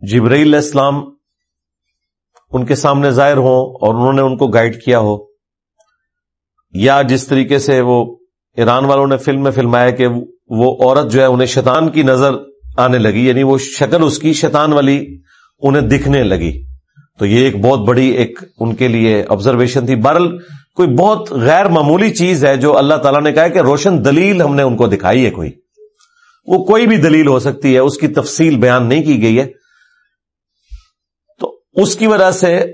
جبرائیل السلام ان کے سامنے ظاہر ہوں اور انہوں نے ان کو گائیڈ کیا ہو۔ یا جس طریقے سے وہ ایران والوں نے فلم میں فلمایا کہ وہ عورت جو ہے انہیں شیطان کی نظر آنے لگی یعنی وہ شکل اس کی شیطان والی انہیں دکھنے لگی۔ تو یہ ایک بہت بڑی ایک ان کے لیے آبزرویشن تھی۔ برل کوئی بہت غیر معمولی چیز ہے جو اللہ تعالیٰ نے کہا کہ روشن دلیل ہم نے ان کو دکھائی ہے کوئی۔ وہ کوئی بھی دلیل ہو سکتی ہے، اس کی تفصیل بیان نہیں کی گئی ہے۔ تو اس کی وجہ سے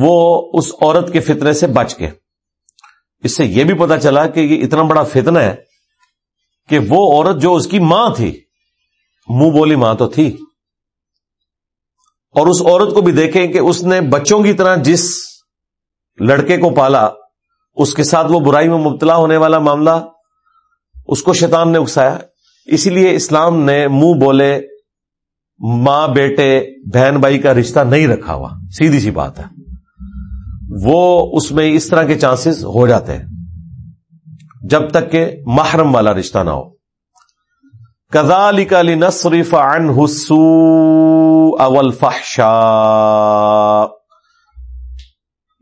وہ اس عورت کے فتنے سے بچ گئے۔ اس سے یہ بھی پتا چلا کہ یہ اتنا بڑا فتنہ ہے کہ وہ عورت جو اس کی ماں تھی منہ بولی ماں تو تھی۔ اور اس عورت کو بھی دیکھیں کہ اس نے بچوں کی طرح جس لڑکے کو پالا، اس کے ساتھ وہ برائی میں مبتلا ہونے والا معاملہ، اس کو شیطان نے اکسایا۔ اسی لیے اسلام نے منہ بولے، ماں، بیٹے، بہن، بھائی کا رشتہ نہیں رکھا ہوا۔ سیدھی سی بات ہے۔ وہ اس میں اس طرح کے چانسز ہو جاتے ہیں۔ جب تک کہ محرم والا رشتہ نہ ہو۔ کزال کالی نصریف ان حسو اول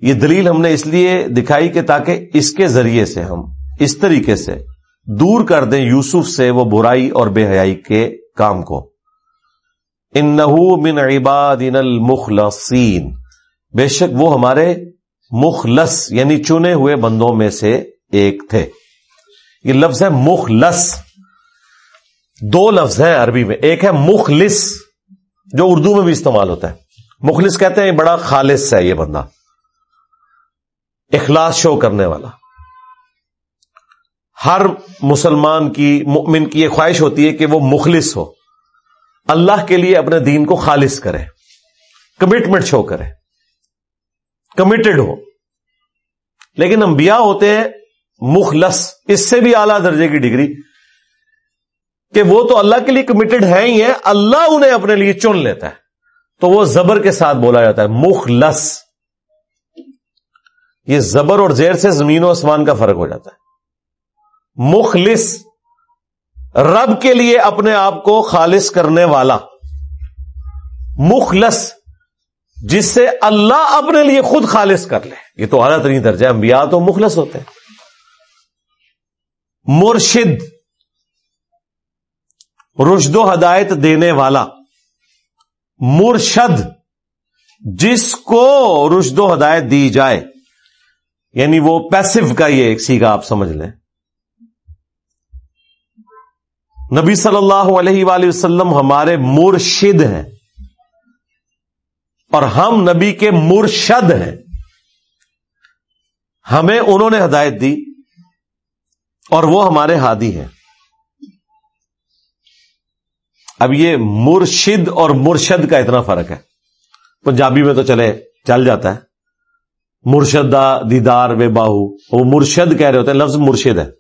یہ دلیل ہم نے اس لیے دکھائی کہ تاکہ اس کے ذریعے سے ہم اس طریقے سے دور کر دیں یوسف سے وہ برائی اور بے حیائی کے کام کو۔ ان من عباد المخلصین۔ بے شک وہ ہمارے مخلص یعنی چنے ہوئے بندوں میں سے ایک تھے۔ یہ لفظ ہے مخلص۔ دو لفظ ہیں عربی میں۔ ایک ہے مخلص، جو اردو میں بھی استعمال ہوتا ہے۔ مخلص کہتے ہیں بڑا خالص ہے یہ بندہ۔ اخلاص شو کرنے والا۔ ہر مسلمان کی، مؤمن کی یہ خواہش ہوتی ہے کہ وہ مخلص ہو۔ اللہ کے لیے اپنے دین کو خالص کرے۔ کمٹمنٹ شو کرے۔ کمیٹڈ ہو۔ لیکن انبیاء ہوتے ہیں مخلص۔ اس سے بھی اعلی درجے کی ڈگری۔ کہ وہ تو اللہ کے لیے کمیٹڈ ہے ہی ہے اللہ انہیں اپنے لیے چن لیتا ہے۔ تو وہ زبر کے ساتھ بولا جاتا ہے، مخلص۔ یہ زبر اور زیر سے زمین و آسمان کا فرق ہو جاتا ہے۔ مخلص، رب کے لیے اپنے آپ کو خالص کرنے والا۔ مخلص، جس سے اللہ اپنے لیے خود خالص کر لے۔ یہ تو اعلیٰ ترین درجہ انبیاء تو مخلص ہوتے ہیں۔ مرشد رشد و ہدایت دینے والا مرشد جس کو رشد و ہدایت دی جائے یعنی وہ پیسو کا یہ ایک سیگا آپ سمجھ لیں۔ نبی صلی اللہ علیہ وآلہ وسلم ہمارے مرشد ہیں۔ اور ہم نبی کے مرشد ہیں۔ ہمیں انہوں نے ہدایت دی اور وہ ہمارے ہادی ہیں۔ اب یہ مرشد اور مرشد کا اتنا فرق ہے۔ پنجابی میں تو چلے، چل جاتا ہے۔ مرشدہ دیدار بے باہو۔ وہ مرشد کہہ رہے ہوتے ہیں، لفظ مرشد ہے۔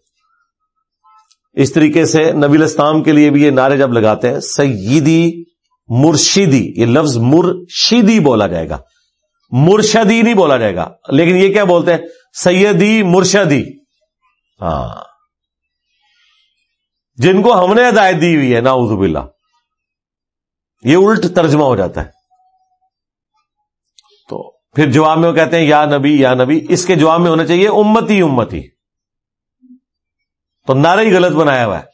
اس طریقے سے نبی اسلام کے لیے بھی یہ نعرے جب لگاتے ہیں، سیدی مرشدی، یہ لفظ مرشدی بولا جائے گا۔ مرشدی نہیں بولا جائے گا۔ لیکن یہ کیا بولتے ہیں؟ سیدی مرشدی۔ ہاں۔ جن کو ہم نے ہدایت دی ہوئی ہے نا باللہ۔ یہ الٹ ترجمہ ہو جاتا ہے۔ تو پھر جواب میں وہ کہتے ہیں، یا نبی یا نبی، اس کے جواب میں ہونا چاہیے امتی امتی۔ تو نعرہ ہی غلط بنایا ہوا ہے۔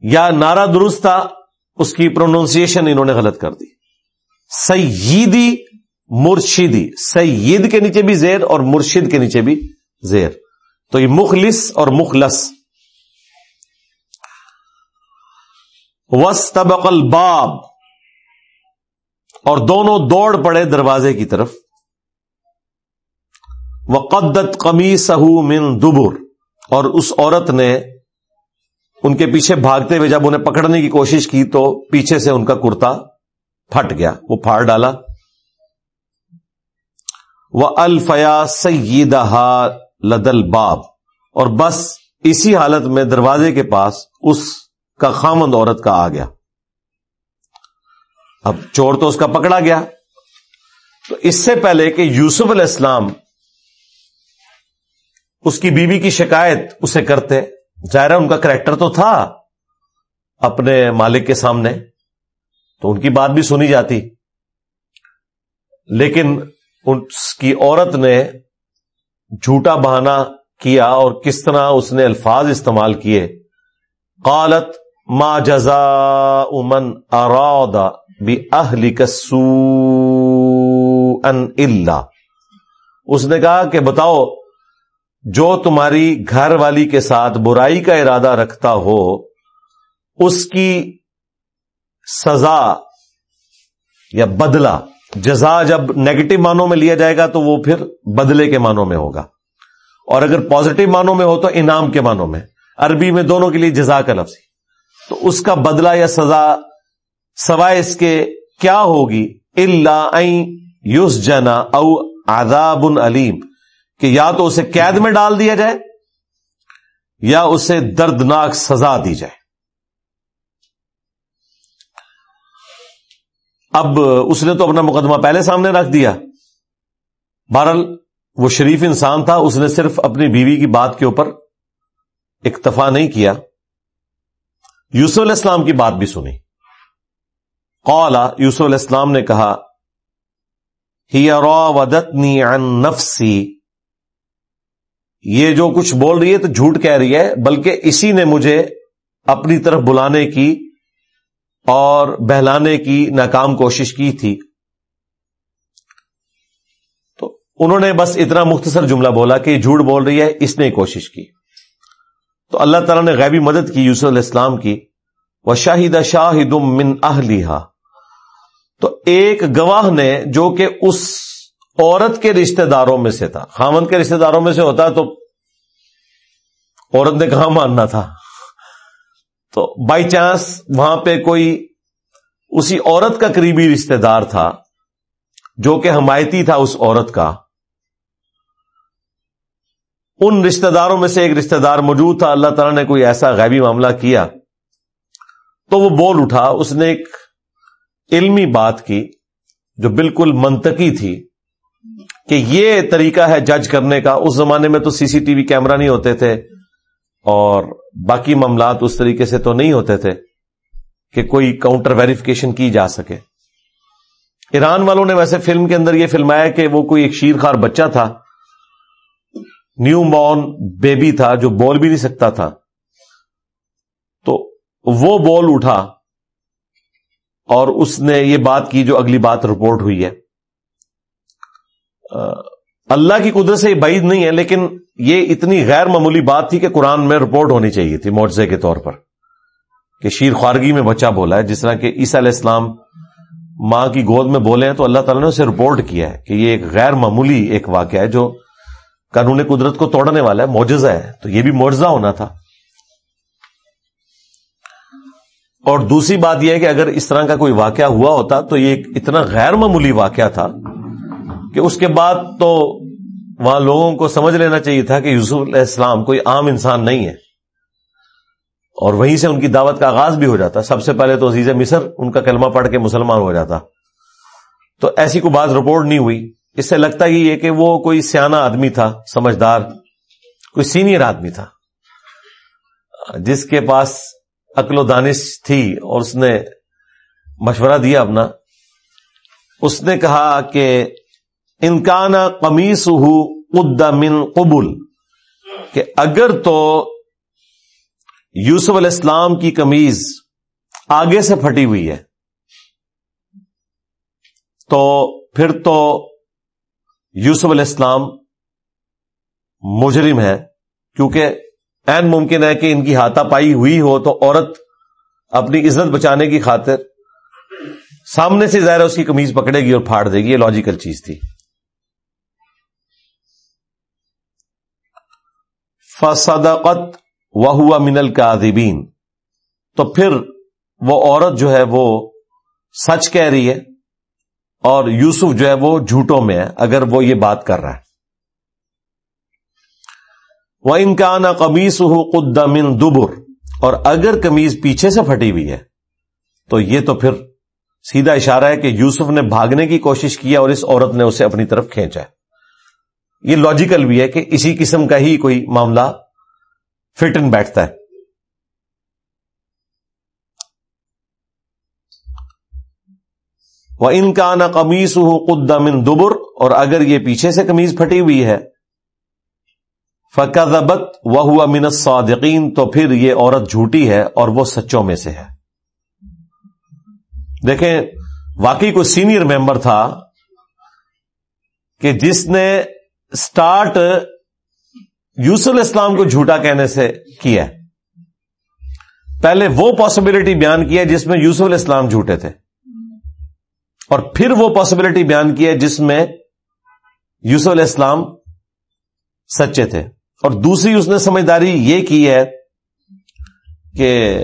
یا نعرہ درست تھا، اس کی پروننسیشن انہوں نے غلط کر دی۔ سیدی مرشدی، سید کے نیچے بھی زیر اور مرشد کے نیچے بھی زیر۔ تو یہ مخلص اور مخلص۔ وس تبقل باب اور دونوں دوڑ پڑے دروازے کی طرف۔ وقدت قمی سہو من دبر۔ اور اس عورت نے ان کے پیچھے بھاگتے ہوئے جب انہیں پکڑنے کی کوشش کی تو پیچھے سے ان کا کرتا پھٹ گیا، وہ پھاڑ ڈالا۔ وہ الفیا سیدہ لدل باب اور بس اسی حالت میں دروازے کے پاس اس کا خامند عورت کا آ گیا۔ اب چور تو اس کا پکڑا گیا۔ تو اس سے پہلے کہ یوسف علیہ السلام اس کی بیوی کی شکایت اسے کرتے، ظاہر ان کا کریکٹر تو تھا اپنے مالک کے سامنے، تو ان کی بات بھی سنی جاتی۔ لیکن اس کی عورت نے جھوٹا بہانا کیا اور کس طرح اس نے الفاظ استعمال کیے۔ قالت ما جزا امن اراد بھی اہلی کسو ان اس نے کہا کہ بتاؤ، جو تمہاری گھر والی کے ساتھ برائی کا ارادہ رکھتا ہو، اس کی سزا یا بدلہ، جزا جب نیگیٹو مانوں میں لیا جائے گا تو وہ پھر بدلے کے معنوں میں ہوگا۔ اور اگر پازیٹو مانوں میں ہو تو انعام کے معنوں میں، عربی میں دونوں کے لیے جزا کا لفظ تو اس کا بدلہ یا سزا سوائے اس کے کیا ہوگی؟ اللہ یوس جنا او آداب علیم، کہ یا تو اسے قید میں ڈال دیا جائے یا اسے دردناک سزا دی جائے۔ اب اس نے تو اپنا مقدمہ پہلے سامنے رکھ دیا۔ بہرحال وہ شریف انسان تھا، اس نے صرف اپنی بیوی کی بات کے اوپر اکتفا نہیں کیا۔ یوسف علیہ السلام کی بات بھی سنی۔ قالا یوسف علیہ السلام نے کہا، ہی ودتنی عن نفسی یہ جو کچھ بول رہی ہے تو جھوٹ کہہ رہی ہے، بلکہ اسی نے مجھے اپنی طرف بلانے کی اور بہلانے کی ناکام کوشش کی تھی۔ تو انہوں نے بس اتنا مختصر جملہ بولا کہ یہ جھوٹ بول رہی ہے، اس نے کوشش کی۔ تو اللہ تعالیٰ نے غیبی مدد کی یوسف علیہ السلام کی۔ وہ شاہد شاہد من اہلیہ تو ایک گواہ نے جو کہ اس عورت کے رشتہ داروں میں سے تھا۔ خامن کے رشتہ داروں میں سے ہوتا تو عورت نے کہاں ماننا تھا؟ تو بائی چانس وہاں پہ کوئی اسی عورت کا قریبی رشتہ دار تھا جو کہ حمایتی تھا اس عورت کا۔ ان رشتہ داروں میں سے ایک رشتہ دار موجود تھا، اللہ تعالیٰ نے کوئی ایسا غیبی معاملہ کیا تو وہ بول اٹھا، اس نے ایک علمی بات کی جو بالکل منطقی تھی کہ یہ طریقہ ہے جج کرنے کا۔ اس زمانے میں تو سی سی ٹی وی کیمرہ نہیں ہوتے تھے اور باقی معاملات اس طریقے سے تو نہیں ہوتے تھے کہ کوئی کاؤنٹر ویریفیکیشن کی جا سکے۔ ایران والوں نے ویسے فلم کے اندر یہ فلمایا کہ وہ کوئی ایک شیر خار بچہ تھا۔ نیو بورن بیبی تھا جو بول بھی نہیں سکتا تھا۔ تو وہ بول اٹھا اور اس نے یہ بات کی جو اگلی بات رپورٹ ہوئی ہے۔ اللہ کی قدرت سے یہ بعید نہیں ہے، لیکن یہ اتنی غیر معمولی بات تھی کہ قرآن میں رپورٹ ہونی چاہیے تھی معاوضے کے طور پر۔ کہ شیر خوارگی میں بچہ بولا ہے، جس طرح کہ عیسیٰ علیہ السلام ماں کی گود میں بولے ہیں، تو اللہ تعالیٰ نے اسے رپورٹ کیا ہے کہ یہ ایک غیر معمولی ایک واقعہ ہے جو قانون قدرت کو توڑنے والا ہے موجزہ ہے۔ تو یہ بھی معجزہ ہونا تھا۔ اور دوسری بات یہ ہے کہ اگر اس طرح کا کوئی واقعہ ہوا ہوتا تو یہ اتنا غیر معمولی واقعہ تھا کہ اس کے بعد تو وہاں لوگوں کو سمجھ لینا چاہیے تھا کہ یوسف علیہ السلام کوئی عام انسان نہیں ہے۔ اور وہیں سے ان کی دعوت کا آغاز بھی ہو جاتا۔ سب سے پہلے تو عزیز مصر، ان کا کلمہ پڑھ کے مسلمان ہو جاتا۔ تو ایسی کوئی بات رپورٹ نہیں ہوئی۔ اس سے لگتا ہی یہ کہ وہ کوئی سیاح آدمی تھا، سمجھدار، کوئی سینئر آدمی تھا۔ جس کے پاس عقل و دانش تھی اور اس نے مشورہ دیا اپنا، اس نے کہا کہ انکان قمیص ہو من قبول کہ اگر تو یوسف علیہ السلام کی کمیز آگے سے پھٹی ہوئی ہے، تو پھر تو یوسف علیہ السلام مجرم ہے کیونکہ این ممکن ہے کہ ان کی ہاتھا پائی ہوئی ہو تو عورت اپنی عزت بچانے کی خاطر سامنے سے ظاہر اس کی کمیز پکڑے گی اور پھاڑ دے گی، یہ لاجیکل چیز تھی۔ فصدقت وہ ہوا منل کا تو پھر وہ عورت جو ہے وہ سچ کہہ رہی ہے اور یوسف جو ہے وہ جھوٹوں میں ہے، اگر وہ یہ بات کر رہا ہے۔ وہ انکان قمیص ہو قدمن دبر، اور اگر کمیز پیچھے سے پھٹی ہوئی ہے، تو یہ تو پھر سیدھا اشارہ ہے کہ یوسف نے بھاگنے کی کوشش کیا اور اس عورت نے اسے اپنی طرف کھینچا یہ لاجیکل بھی ہے کہ اسی قسم کا ہی کوئی معاملہ فٹ ان بیٹھتا ہے۔ وہ ان کا نا قمیص ہو دبر اور اگر یہ پیچھے سے کمیز پھٹی ہوئی ہے فقبت وہ ہوا من صادقین تو پھر یہ عورت جھوٹی ہے اور وہ سچوں میں سے ہے۔ دیکھیں، واقعی کوئی سینئر ممبر تھا کہ جس نے اسٹارٹ یوسف الاسلام کو جھوٹا کہنے سے کیا۔ پہلے وہ پاسبلٹی بیان کیا جس میں یوسف الاسلام جھوٹے تھے۔ اور پھر وہ پاسبلٹی بیان کی ہے جس میں یوسف علیہ السلام سچے تھے۔ اور دوسری اس نے سمجھداری یہ کی ہے کہ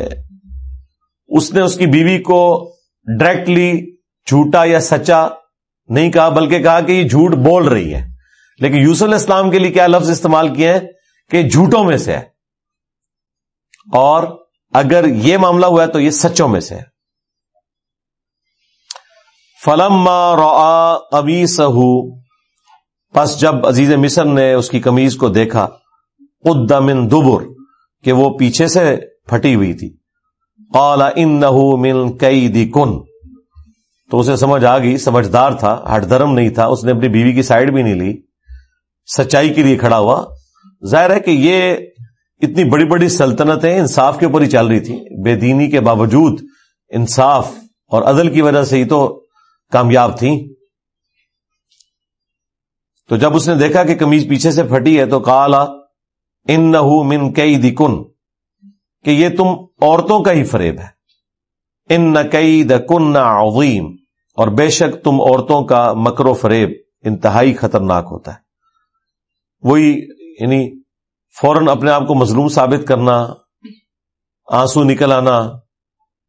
اس نے اس کی بیوی کو ڈائریکٹلی جھوٹا یا سچا نہیں کہا، بلکہ کہا کہ یہ جھوٹ بول رہی ہے۔ لیکن یوسف علیہ السلام کے لیے کیا لفظ استعمال کیے ہیں؟ کہ جھوٹوں میں سے ہے۔ اور اگر یہ معاملہ ہوا ہے تو یہ سچوں میں سے ہے۔ فلم ابھی سہو پس جب عزیز مصر نے اس کی کمیز کو دیکھا قدمن دبر، کہ وہ پیچھے سے پھٹی ہوئی تھی۔ قال ان من کئی کن تو اسے سمجھ آ گئی، سمجھدار تھا ہٹ دھرم نہیں تھا، اس نے اپنی بیوی کی سائڈ بھی نہیں لی۔ سچائی کے لیے کھڑا ہوا۔ ظاہر ہے کہ یہ اتنی بڑی بڑی سلطنتیں انصاف کے اوپر ہی چل رہی تھی بے دینی کے باوجود انصاف اور عدل کی وجہ سے ہی تو کامیاب تھیں۔ تو جب اس نے دیکھا کہ کمیز پیچھے سے پھٹی ہے تو کالا ان نہ من کئی دکن کہ یہ تم عورتوں کا ہی فریب ہے۔ ان نہ کئی دکن عظیم، اور بے شک تم عورتوں کا مکر و فریب، انتہائی خطرناک ہوتا ہے۔ وہی یعنی فوراً اپنے آپ کو مظلوم ثابت کرنا، آنسو نکل آنا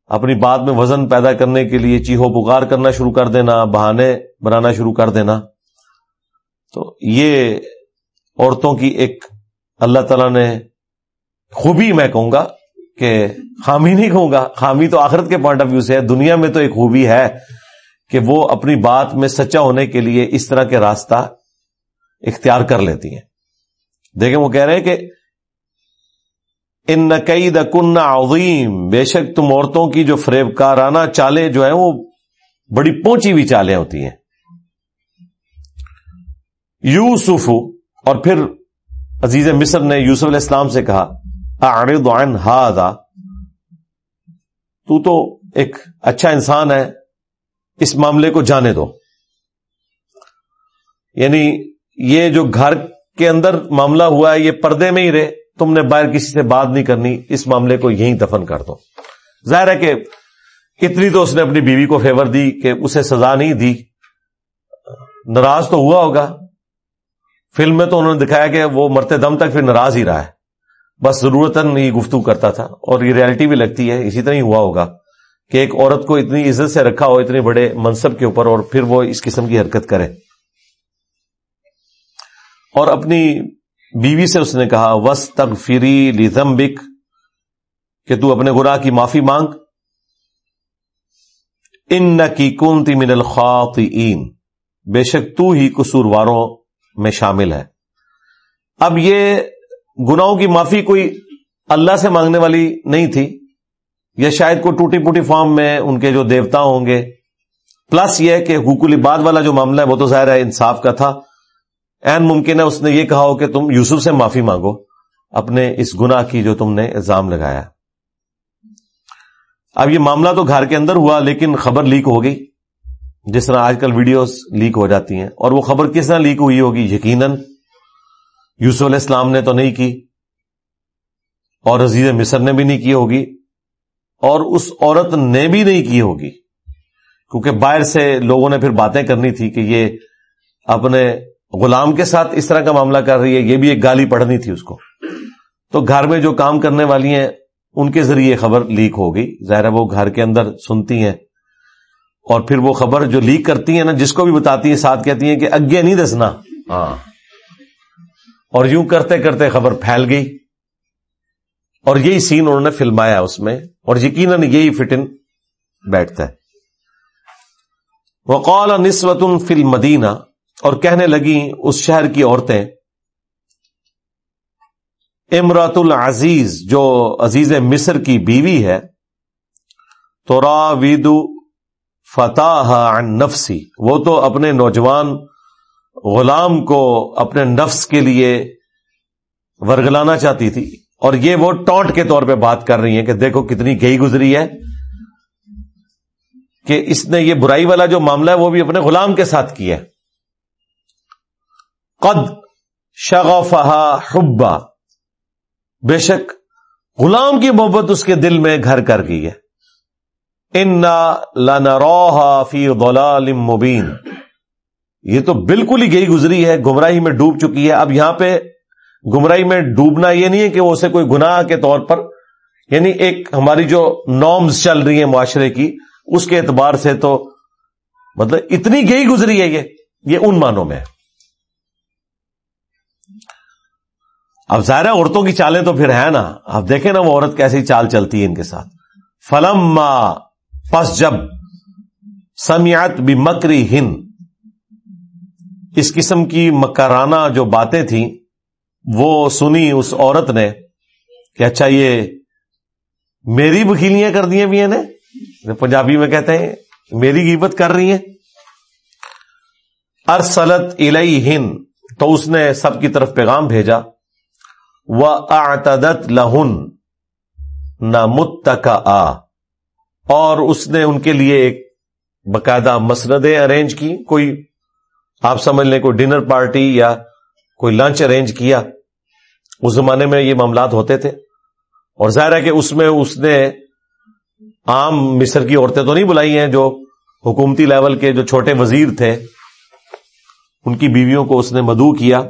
اپنی بات میں وزن پیدا کرنے کے لیے چیہو پکار کرنا شروع کر دینا، بہانے بنانا شروع کر دینا۔ تو یہ عورتوں کی ایک اللہ تعالی نے خوبی میں کہوں گا کہ خامی نہیں کہوں گا، خامی تو آخرت کے پوائنٹ آف ویو سے ہے، دنیا میں تو ایک خوبی ہے کہ وہ اپنی بات میں سچا ہونے کے لیے اس طرح کے راستہ اختیار کر لیتی ہیں۔ دیکھیں وہ کہہ رہے ہیں کہ ان نقی کن عظیم۔ بے شک تم عورتوں کی جو فریب کارانہ چالیں جو ہیں وہ بڑی پہنچی ہوئی چالیں ہوتی ہیں۔ یوسف، اور پھر عزیز مصر نے یوسف علیہ السلام سے کہا، اعرض عن هذا تو تو ایک اچھا انسان ہے، اس معاملے کو جانے دو۔ یعنی یہ جو گھر کے اندر معاملہ ہوا ہے، یہ پردے میں ہی رہے۔ تم نے باہر کسی سے بات نہیں کرنی، اس معاملے کو یہیں دفن کر دو۔ ظاہر ہے کہ اتنی تو اس نے اپنی بیوی کو فیور دی کہ اسے سزا نہیں دی۔ ناراض تو ہوا ہوگا۔ فلم میں تو انہوں نے دکھایا کہ وہ مرتے دم تک پھر ناراض ہی رہا ہے۔ بس ضرورت نہیں گفتگو کرتا تھا اور یہ ریالٹی بھی لگتی ہے۔ اسی طرح ہی ہوا ہوگا کہ ایک عورت کو اتنی عزت سے رکھا ہو، اتنے بڑے منصب کے اوپر اور پھر وہ اس قسم کی حرکت کرے۔ اور اپنی بیوی سے اس نے کہا وس تک فری لیزمبک کہ تو اپنے گناہ کی معافی مانگ۔ ان کی کنتی من الخاطئین بے شک تو ہی قصورواروں میں شامل ہے۔ اب یہ گناہوں کی معافی کوئی اللہ سے مانگنے والی نہیں تھی۔ یا شاید کوئی ٹوٹی پوٹی فارم میں ان کے جو دیوتا ہوں گے۔ پلس یہ کہ حقوق العباد والا جو معاملہ ہے وہ تو ظاہر ہے انصاف کا تھا۔ این ممکن ہے اس نے یہ کہا ہو کہ تم یوسف سے معافی مانگو، اپنے اس گنا کی جو تم نے الزام لگایا۔ اب یہ معاملہ تو گھر کے اندر ہوا، لیکن خبر لیک ہو گئی۔ جس طرح آج کل ویڈیوز لیک ہو جاتی ہیں، اور وہ خبر کس طرح لیک ہوئی ہوگی؟ یقیناً یوسف علیہ السلام نے تو نہیں کی، اور عزیز مصر نے بھی نہیں کی ہوگی، اور اس عورت نے بھی نہیں کی ہوگی۔ کیونکہ باہر سے لوگوں نے پھر باتیں کرنی تھی کہ یہ اپنے غلام کے ساتھ اس طرح کا معاملہ کر رہی ہے، یہ بھی ایک گالی پڑھنی تھی اس کو۔ تو گھر میں جو کام کرنے والی ہیں، ان کے ذریعے خبر لیک ہو گئی۔ ظاہر وہ گھر کے اندر سنتی ہیں۔ اور پھر وہ خبر جو لیک کرتی ہیں نا، جس کو بھی بتاتی ہیں، ساتھ کہتی ہیں کہ اگے نہیں دسنا۔ ہاں۔ اور یوں کرتے کرتے خبر پھیل گئی۔ اور یہی سین انہوں نے فلمایا اس میں۔ اور یقیناً یہی فٹن بیٹھتا ہے۔ وقال نسوت فل مدینہ اور کہنے لگی اس شہر کی عورتیں امرات العزیز جو عزیز مصر کی بیوی ہے تو را ویدو فتح نفسی، وہ تو اپنے نوجوان غلام کو اپنے نفس کے لیے ورگلانا چاہتی تھی۔ اور یہ وہ ٹونٹ کے طور پہ بات کر رہی ہیں کہ دیکھو کتنی گئی گزری ہے کہ اس نے یہ برائی والا جو معاملہ ہے وہ بھی اپنے غلام کے ساتھ کیا ہے۔ قد شغفہ حبا۔ بے شک، غلام کی محبت اس کے دل میں گھر کر گئی ہے۔ ان لنروہا فی ضلال مبین یہ تو بالکل ہی گئی گزری ہے، گمراہی میں ڈوب چکی ہے۔ اب یہاں پہ گمراہی میں ڈوبنا یہ نہیں ہے کہ وہ اسے کوئی گناہ کے طور پر یعنی ایک ہماری جو نارمز چل رہی ہیں معاشرے کی، اس کے اعتبار سے تو مطلب اتنی گئی گزری ہے یہ۔ یہ ان مانوں میں ہے۔ اب ظاہر عورتوں کی چالیں تو پھر ہے نا۔ اب دیکھیں نا وہ عورت کیسی چال چلتی ہے ان کے ساتھ۔ فلم پس جب سمیات بھی مکری ہند اس قسم کی مکرانہ جو باتیں تھیں، وہ سنی اس عورت نے کہ اچھا یہ میری وکیلیاں کر دی بھی نے۔ پنجابی میں کہتے ہیں، میری قیمت کر رہی ہیں۔ ارسلت الئی ہند تو اس نے سب کی طرف پیغام بھیجا۔ وہ آتدت لہن نہ متک آ اور اس نے ان کے لیے ایک باقاعدہ مسندیں ارینج کی، کوئی آپ سمجھ لیں کوئی ڈنر پارٹی یا کوئی لنچ ارینج کیا۔ اس زمانے میں یہ معاملات ہوتے تھے۔ اور ظاہر ہے کہ اس میں اس نے عام مصر کی عورتیں تو نہیں بلائی ہیں جو حکومتی لیول کے جو چھوٹے وزیر تھے، ان کی بیویوں کو اس نے مدعو کیا۔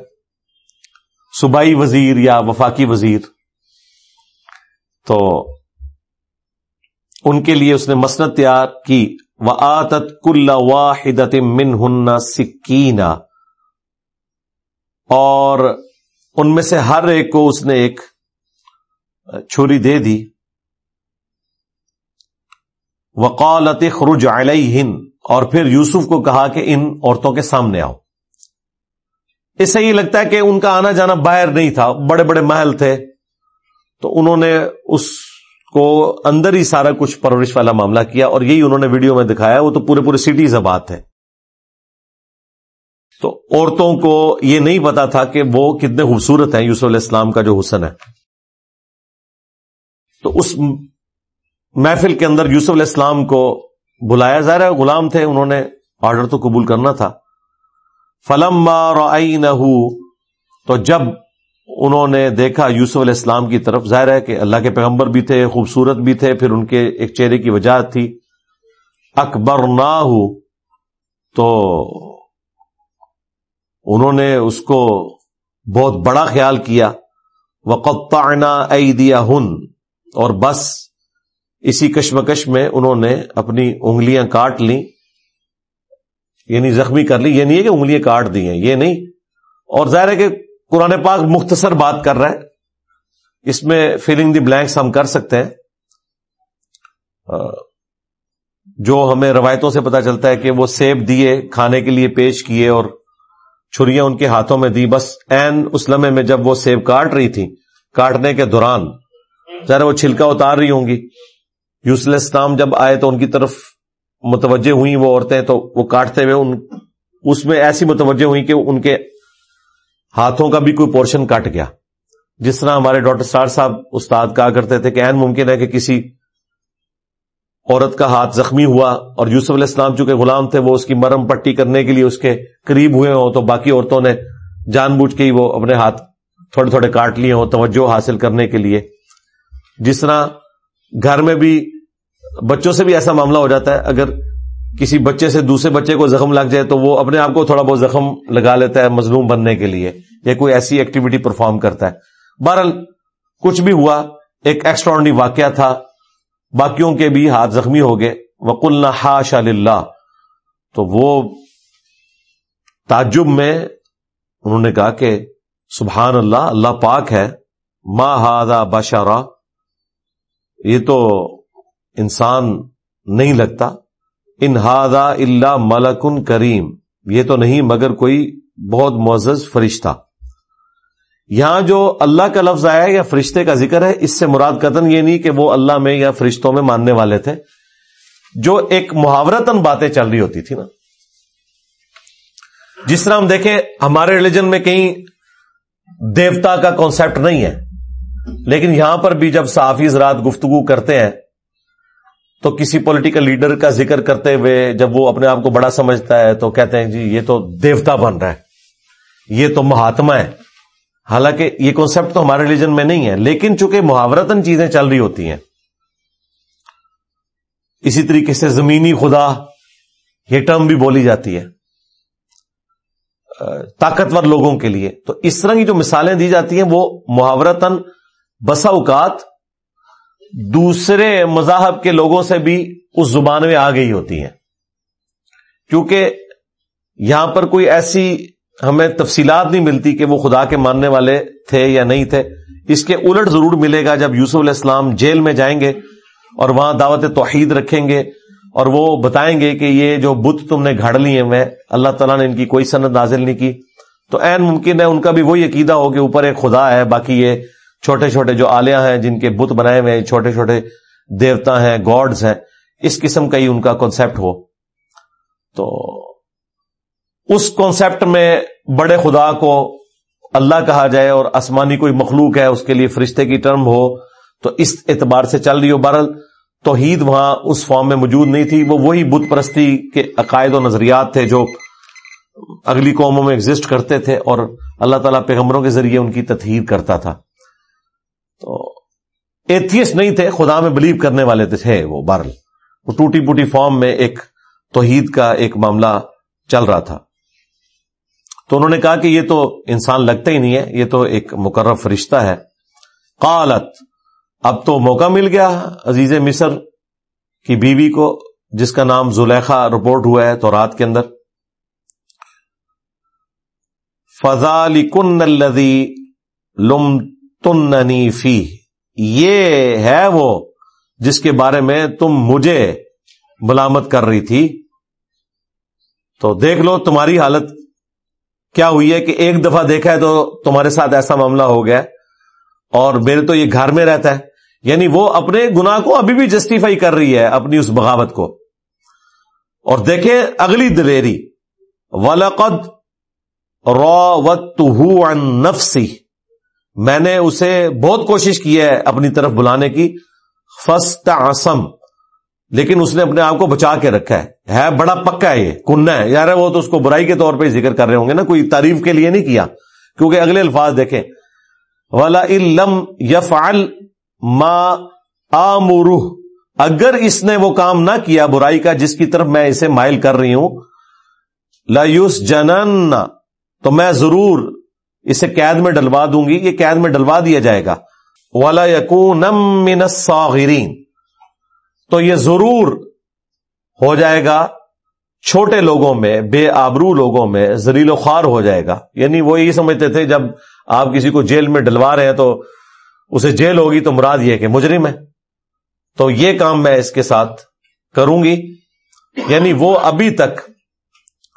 صوبائی وزیر یا وفاقی وزیر، تو ان کے لیے اس نے مسنت تیار کی و آتت کل واحدت من ہن سکینا اور ان میں سے ہر ایک کو اس نے ایک چھری دے دی۔ وقالت خروج ہند اور پھر یوسف کو کہا کہ ان عورتوں کے سامنے آؤ۔ اس سے یہ لگتا ہے کہ ان کا آنا جانا باہر نہیں تھا، بڑے بڑے محل تھے۔ تو انہوں نے اس کو اندر ہی سارا کچھ پرورش والا معاملہ کیا اور یہی انہوں نے ویڈیو میں دکھایا، وہ تو پورے پورے سٹیز بات ہے تو عورتوں کو یہ نہیں پتا تھا کہ وہ کتنے خوبصورت ہیں، یوسف علیہ السلام کا جو حسن ہے۔ تو اس محفل کے اندر یوسف علیہ السلام کو بلایا۔ جا رہا ہے غلام تھے، انہوں نے آرڈر تو قبول کرنا تھا۔ فلم نہ تو جب انہوں نے دیکھا یوسف علیہ السلام کی طرف، ظاہر ہے کہ اللہ کے پیغمبر بھی تھے، خوبصورت بھی تھے، پھر ان کے ایک چہرے کی وجہ تھی۔ اکبر نہ ہو تو انہوں نے اس کو بہت بڑا خیال کیا۔ وقتعنا ایدیا ہن اور بس اسی کشمکش میں انہوں نے اپنی انگلیاں کاٹ لی یعنی زخمی کر لی یعنی یہ نہیں ہے کہ انگلیاں کاٹ دی ہیں، یہ نہیں۔ اور ظاہر ہے کہ قرآن پاک مختصر بات کر رہا ہے۔ اس میں فیلنگ دی بلینکس ہم کر سکتے ہیں۔ جو ہمیں روایتوں سے پتا چلتا ہے کہ وہ سیب دیے، کھانے کے لیے پیش کیے اور چھریاں ان کے ہاتھوں میں دی۔ بس این اس لمحے میں جب وہ سیب کاٹ رہی تھی کاٹنے کے دوران ذرا وہ چھلکا اتار رہی ہوں گی۔ یوسل اسلام جب آئے تو ان کی طرف متوجہ ہوئی وہ عورتیں تو وہ کاٹتے ہوئے ان اس میں ایسی متوجہ ہوئی کہ ان کے ہاتھوں کا بھی کوئی پورشن کٹ گیا۔ جس طرح ہمارے ڈاکٹر سار صاحب استاد کہا کرتے تھے کہ این ممکن ہے کہ کسی عورت کا ہاتھ زخمی ہوا اور یوسف علیہ السلام چونکہ غلام تھے وہ اس کی مرم پٹی کرنے کے لیے اس کے قریب ہوئے ہوں تو باقی عورتوں نے جان بوجھ کے ہی وہ اپنے ہاتھ تھوڑے تھوڑے کاٹ لیے ہوں، توجہ حاصل کرنے کے لیے۔ جس طرح گھر میں بھی بچوں سے بھی ایسا معاملہ ہو جاتا ہے، اگر کسی بچے سے دوسرے بچے کو زخم لگ جائے تو وہ اپنے آپ کو تھوڑا بہت زخم لگا لیتا ہے مظلوم بننے کے لیے، یا کوئی ایسی ایکٹیویٹی پرفارم کرتا ہے۔ بہرحال، کچھ بھی ہوا، ایک ایکسٹرا واقعہ تھا۔ باقیوں کے بھی ہاتھ زخمی ہو گئے۔ وکل نہ شاہ تو وہ تعجب میں انہوں نے کہا کہ سبحان اللہ اللہ پاک ہے۔ ما ہادا بشارا یہ تو انسان نہیں لگتا۔ انہادا اللہ ملکن کریم۔ یہ تو نہیں، مگر کوئی بہت معزز فرشتہ۔ یہاں جو اللہ کا لفظ آیا یا فرشتے کا ذکر ہے، اس سے مراد قطن یہ نہیں کہ وہ اللہ میں یا فرشتوں میں ماننے والے تھے۔ جو ایک محاورتن باتیں چل رہی ہوتی تھی نا۔ جس طرح ہم دیکھیں، ہمارے ریلیجن میں کہیں دیوتا کا کانسیپٹ نہیں ہے۔ لیکن یہاں پر بھی جب صحافی رات گفتگو کرتے ہیں تو کسی پولیٹیکل لیڈر کا ذکر کرتے ہوئے جب وہ اپنے آپ کو بڑا سمجھتا ہے تو کہتے ہیں جی یہ تو دیوتا بن رہا ہے، یہ تو مہاتما ہے۔ حالانکہ یہ کانسیپٹ تو ہمارے ریلیجن میں نہیں ہے، لیکن چونکہ محاورتن چیزیں چل رہی ہوتی ہیں۔ اسی طریقے سے زمینی خدا، یہ ٹرم بھی بولی جاتی ہے، طاقتور لوگوں کے لیے۔ تو اس طرح کی جو مثالیں دی جاتی ہیں، وہ محاورتن بسا اوقات دوسرے مذاہب کے لوگوں سے بھی اس زبان میں آ گئی ہوتی ہیں۔ کیونکہ یہاں پر کوئی ایسی ہمیں تفصیلات نہیں ملتی کہ وہ خدا کے ماننے والے تھے یا نہیں تھے۔ اس کے الٹ ضرور ملے گا جب یوسف علیہ السلام جیل میں جائیں گے اور وہاں دعوت توحید رکھیں گے اور وہ بتائیں گے کہ یہ جو بت تم نے گھڑ لی ہیں، میں اللہ تعالیٰ نے ان کی کوئی سند نازل نہیں کی۔ تو این ممکن ہے ان کا بھی وہی عقیدہ ہو کہ اوپر ایک خدا ہے، باقی یہ چھوٹے چھوٹے جو آلیاں ہیں، جن کے بت بنائے ہوئے چھوٹے چھوٹے دیوتا ہیں، گاڈز ہیں، اس قسم کا ہی ان کا کانسیپٹ ہو۔ تو اس کانسیپٹ میں بڑے خدا کو اللہ کہا جائے اور آسمانی کوئی مخلوق ہے، اس کے لیے فرشتے کی ٹرم ہو، تو اس اعتبار سے چل رہی ہو۔ بہرحال توحید وہاں اس فارم میں موجود نہیں تھی، وہ وہی بت پرستی کے عقائد و نظریات تھے جو اگلی قوموں میں ایگزٹ کرتے تھے اور اللہ تعالیٰ پیغمبروں کے ذریعے ان کی تطہیر کرتا تھا۔ ایتھیس نہیں تھے، خدا میں بلیو کرنے والے تھے وہ بارل وہ ٹوٹی پوٹی فارم میں ایک توحید کا ایک معاملہ چل رہا تھا۔ تو انہوں نے کہا کہ یہ تو انسان لگتا ہی نہیں ہے، یہ تو ایک مقرر فرشتہ ہے۔ قالت، اب تو موقع مل گیا عزیز مصر کی بیوی کو، جس کا نام زلیخا رپورٹ ہوا ہے تو رات کے اندر۔ فضال کن الدی لم تننی فی یہ ہے وہ جس کے بارے میں تم مجھے ملامت کر رہی تھی۔ تو دیکھ لو تمہاری حالت کیا ہوئی ہے کہ ایک دفعہ دیکھا ہے تو تمہارے ساتھ ایسا معاملہ ہو گیا اور میرے تو یہ گھر میں رہتا ہے۔ یعنی وہ اپنے گنا کو ابھی بھی جسٹیفائی کر رہی ہے اپنی اس بغاوت کو۔ اور دیکھیں اگلی دلیری۔ ولقد رو نفسی میں نے اسے بہت کوشش کی ہے اپنی طرف بلانے کی۔ فسٹ آسم لیکن اس نے اپنے آپ کو بچا کے رکھا ہے۔ ہے، بڑا پکا ہے یہ کننا ہے۔ یار وہ تو اس کو برائی کے طور پہ ذکر کر رہے ہوں گے نا، کوئی تعریف کے لیے نہیں کیا۔ کیونکہ اگلے الفاظ دیکھیں۔ والا علم یف ما آمرہ اگر اس نے وہ کام نہ کیا برائی کا جس کی طرف میں اسے مائل کر رہی ہوں لایوس جنن تو میں ضرور اسے قید میں ڈلوا دوں گی، یہ قید میں ڈلوا دیا جائے گا۔ والا یقون من الصاغرین تو یہ ضرور ہو جائے گا چھوٹے لوگوں میں، بے آبرو لوگوں میں زریل و خوار ہو جائے گا۔ یعنی وہ یہ سمجھتے تھے، جب آپ کسی کو جیل میں ڈلوا رہے ہیں تو اسے جیل ہوگی تو مراد یہ کہ مجرم ہے۔ تو یہ کام میں اس کے ساتھ کروں گی۔ یعنی وہ ابھی تک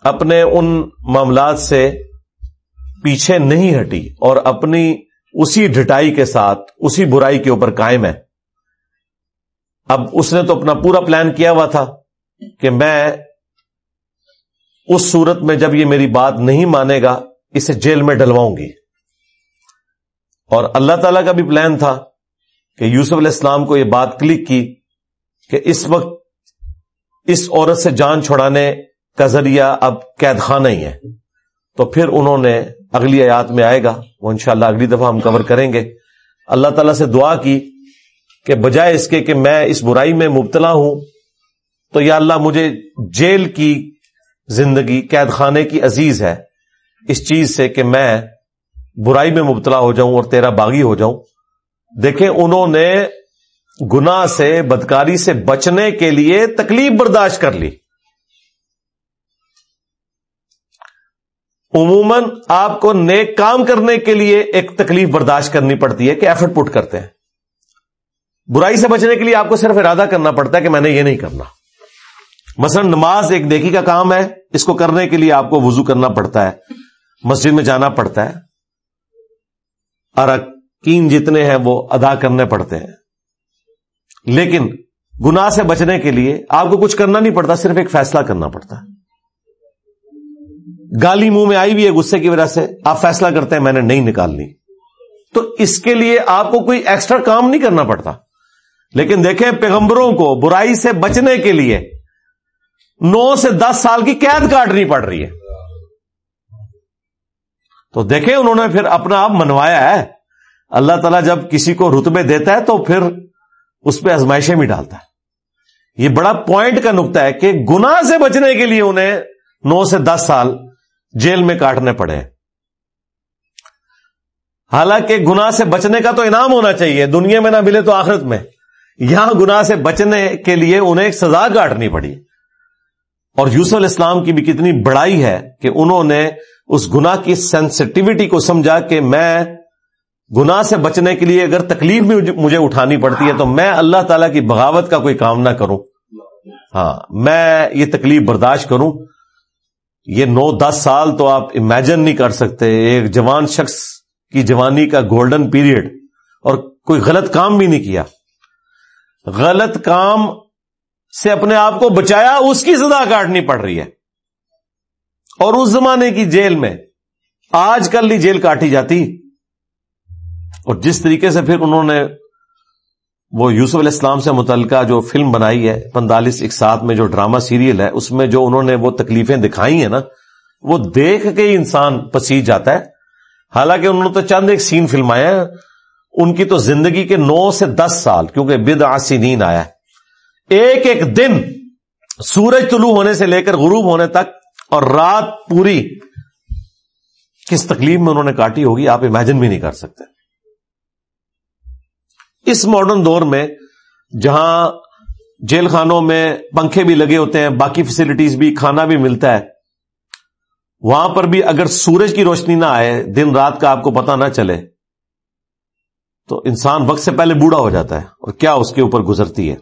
اپنے ان معاملات سے پیچھے نہیں ہٹی اور اپنی اسی ڈٹائی کے ساتھ، اسی برائی کے اوپر قائم ہے۔ اب اس نے تو اپنا پورا پلان کیا ہوا تھا کہ میں اس صورت میں جب یہ میری بات نہیں مانے گا، اسے جیل میں ڈلواؤں گی۔ اور اللہ تعالی کا بھی پلان تھا کہ یوسف علیہ السلام کو یہ بات کلک کی کہ اس وقت اس عورت سے جان چھڑانے کا ذریعہ اب قید خانہ ہی ہے۔ تو پھر انہوں نے اگلی آیات میں آئے گا، وہ انشاءاللہ اگلی دفعہ ہم کور کریں گے۔ اللہ تعالیٰ سے دعا کی کہ بجائے اس کے کہ میں اس برائی میں مبتلا ہوں، تو یا اللہ مجھے جیل کی زندگی، قید خانے کی عزیز ہے۔ اس چیز سے کہ میں برائی میں مبتلا ہو جاؤں اور تیرا باغی ہو جاؤں۔ دیکھیں، انہوں نے گنا سے، بدکاری سے بچنے کے لیے تکلیف برداشت کر لی۔ عموماً آپ کو نیک کام کرنے کے لیے ایک تکلیف برداشت کرنی پڑتی ہے کہ ایفرٹ پٹ کرتے ہیں۔ برائی سے بچنے کے لیے آپ کو صرف ارادہ کرنا پڑتا ہے کہ میں نے یہ نہیں کرنا۔ مثلا نماز ایک دیکھی کا کام ہے، اس کو کرنے کے لیے آپ کو وضو کرنا پڑتا ہے، مسجد میں جانا پڑتا ہے۔ ارکین جتنے ہیں وہ ادا کرنے پڑتے ہیں۔ لیکن گنا سے بچنے کے لیے آپ کو کچھ کرنا نہیں پڑتا، صرف ایک فیصلہ کرنا پڑتا ہے۔ گالی منہ میں آئی بھی ہے، غصے کی وجہ سے آپ فیصلہ کرتے ہیں، میں نے نہیں نکالنی۔ تو اس کے لیے آپ کو کوئی ایکسٹرا کام نہیں کرنا پڑتا۔ لیکن دیکھیں پیغمبروں کو برائی سے بچنے کے لیے نو سے دس سال کی قید کاٹنی پڑ رہی ہے۔ تو دیکھیں انہوں نے پھر اپنا آپ منوایا ہے۔ اللہ تعالیٰ جب کسی کو رتبے دیتا ہے تو پھر اس پہ ازمائشیں بھی ڈالتا ہے۔ یہ بڑا پوائنٹ کا نقطہ ہے کہ گنا سے بچنے کے لیے انہیں نو سے دس سال جیل میں کاٹنے پڑے۔ حالانکہ گنا سے بچنے کا تو انعام ہونا چاہیے، دنیا میں نہ ملے تو آخرت میں۔ یہاں گنا سے بچنے کے لیے انہیں ایک سزا کاٹنی پڑی۔ اور یوسف علیہ السلام کی بھی کتنی بڑائی ہے کہ انہوں نے اس گنا کی سینسٹیوٹی کو سمجھا کہ میں گنا سے بچنے کے لیے اگر تکلیف بھی مجھے اٹھانی پڑتی ہے تو میں اللہ تعالی کی بغاوت کا کوئی کام نہ کروں۔ ہاں میں یہ تکلیف برداشت کروں۔ یہ نو دس سال تو آپ امیجن نہیں کر سکتے، ایک جوان شخص کی جوانی کا گولڈن پیریڈ اور کوئی غلط کام بھی نہیں کیا۔ غلط کام سے اپنے آپ کو بچایا، اس کی سزا کاٹنی پڑ رہی ہے۔ اور اس زمانے کی جیل میں آج کل نہیں جیل کاٹی جاتی۔ اور جس طریقے سے پھر انہوں نے وہ یوسف علیہ السلام سے متعلقہ جو فلم بنائی ہے پینتالیس ایک ساتھ میں جو ڈرامہ سیریل ہے، اس میں جو انہوں نے وہ تکلیفیں دکھائی ہیں نا، وہ دیکھ کے ہی انسان پسیج جاتا ہے۔ حالانکہ انہوں نے تو چند ایک سین فلمائے ہیں۔ ان کی تو زندگی کے نو سے دس سال، کیونکہ بد آسین آیا ہے۔ ایک ایک دن سورج طلوع ہونے سے لے کر غروب ہونے تک اور رات پوری، کس تکلیف میں انہوں نے کاٹی ہوگی؟ آپ امیجن بھی نہیں کر سکتے۔ اس ماڈرن دور میں جہاں جیل خانوں میں پنکھے بھی لگے ہوتے ہیں، باقی فیسلٹیز بھی، کھانا بھی ملتا ہے، وہاں پر بھی اگر سورج کی روشنی نہ آئے، دن رات کا آپ کو پتا نہ چلے، تو انسان وقت سے پہلے بوڑھا ہو جاتا ہے اور کیا اس کے اوپر گزرتی ہے؟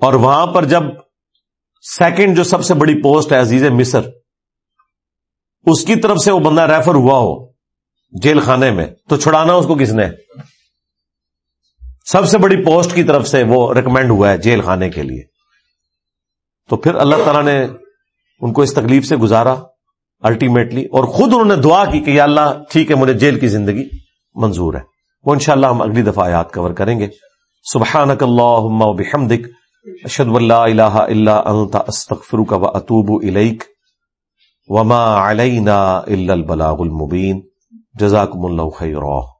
اور وہاں پر جب سیکنڈ جو سب سے بڑی پوسٹ ہے عزیز مصر، اس کی طرف سے وہ بندہ ریفر ہوا ہو جیل خانے میں، تو چھڑانا اس کو کس نے؟ سب سے بڑی پوسٹ کی طرف سے وہ ریکمینڈ ہوا ہے جیل خانے کے لیے۔ تو پھر اللہ تعالیٰ نے ان کو اس تکلیف سے گزارا الٹیمیٹلی اور خود انہوں نے دعا کی کہ یا اللہ ٹھیک ہے، مجھے جیل کی زندگی منظور ہے۔ وہ انشاءاللہ ہم اگلی دفعہ آیات کور کریں گے۔ سبحانک اللہم و بحمدک، اشہد واللہ الہ الا انت، استغفرک و اتوب الیک۔ وما علینا الا البلاغ المبین۔ جزاکم اللہ خیرہ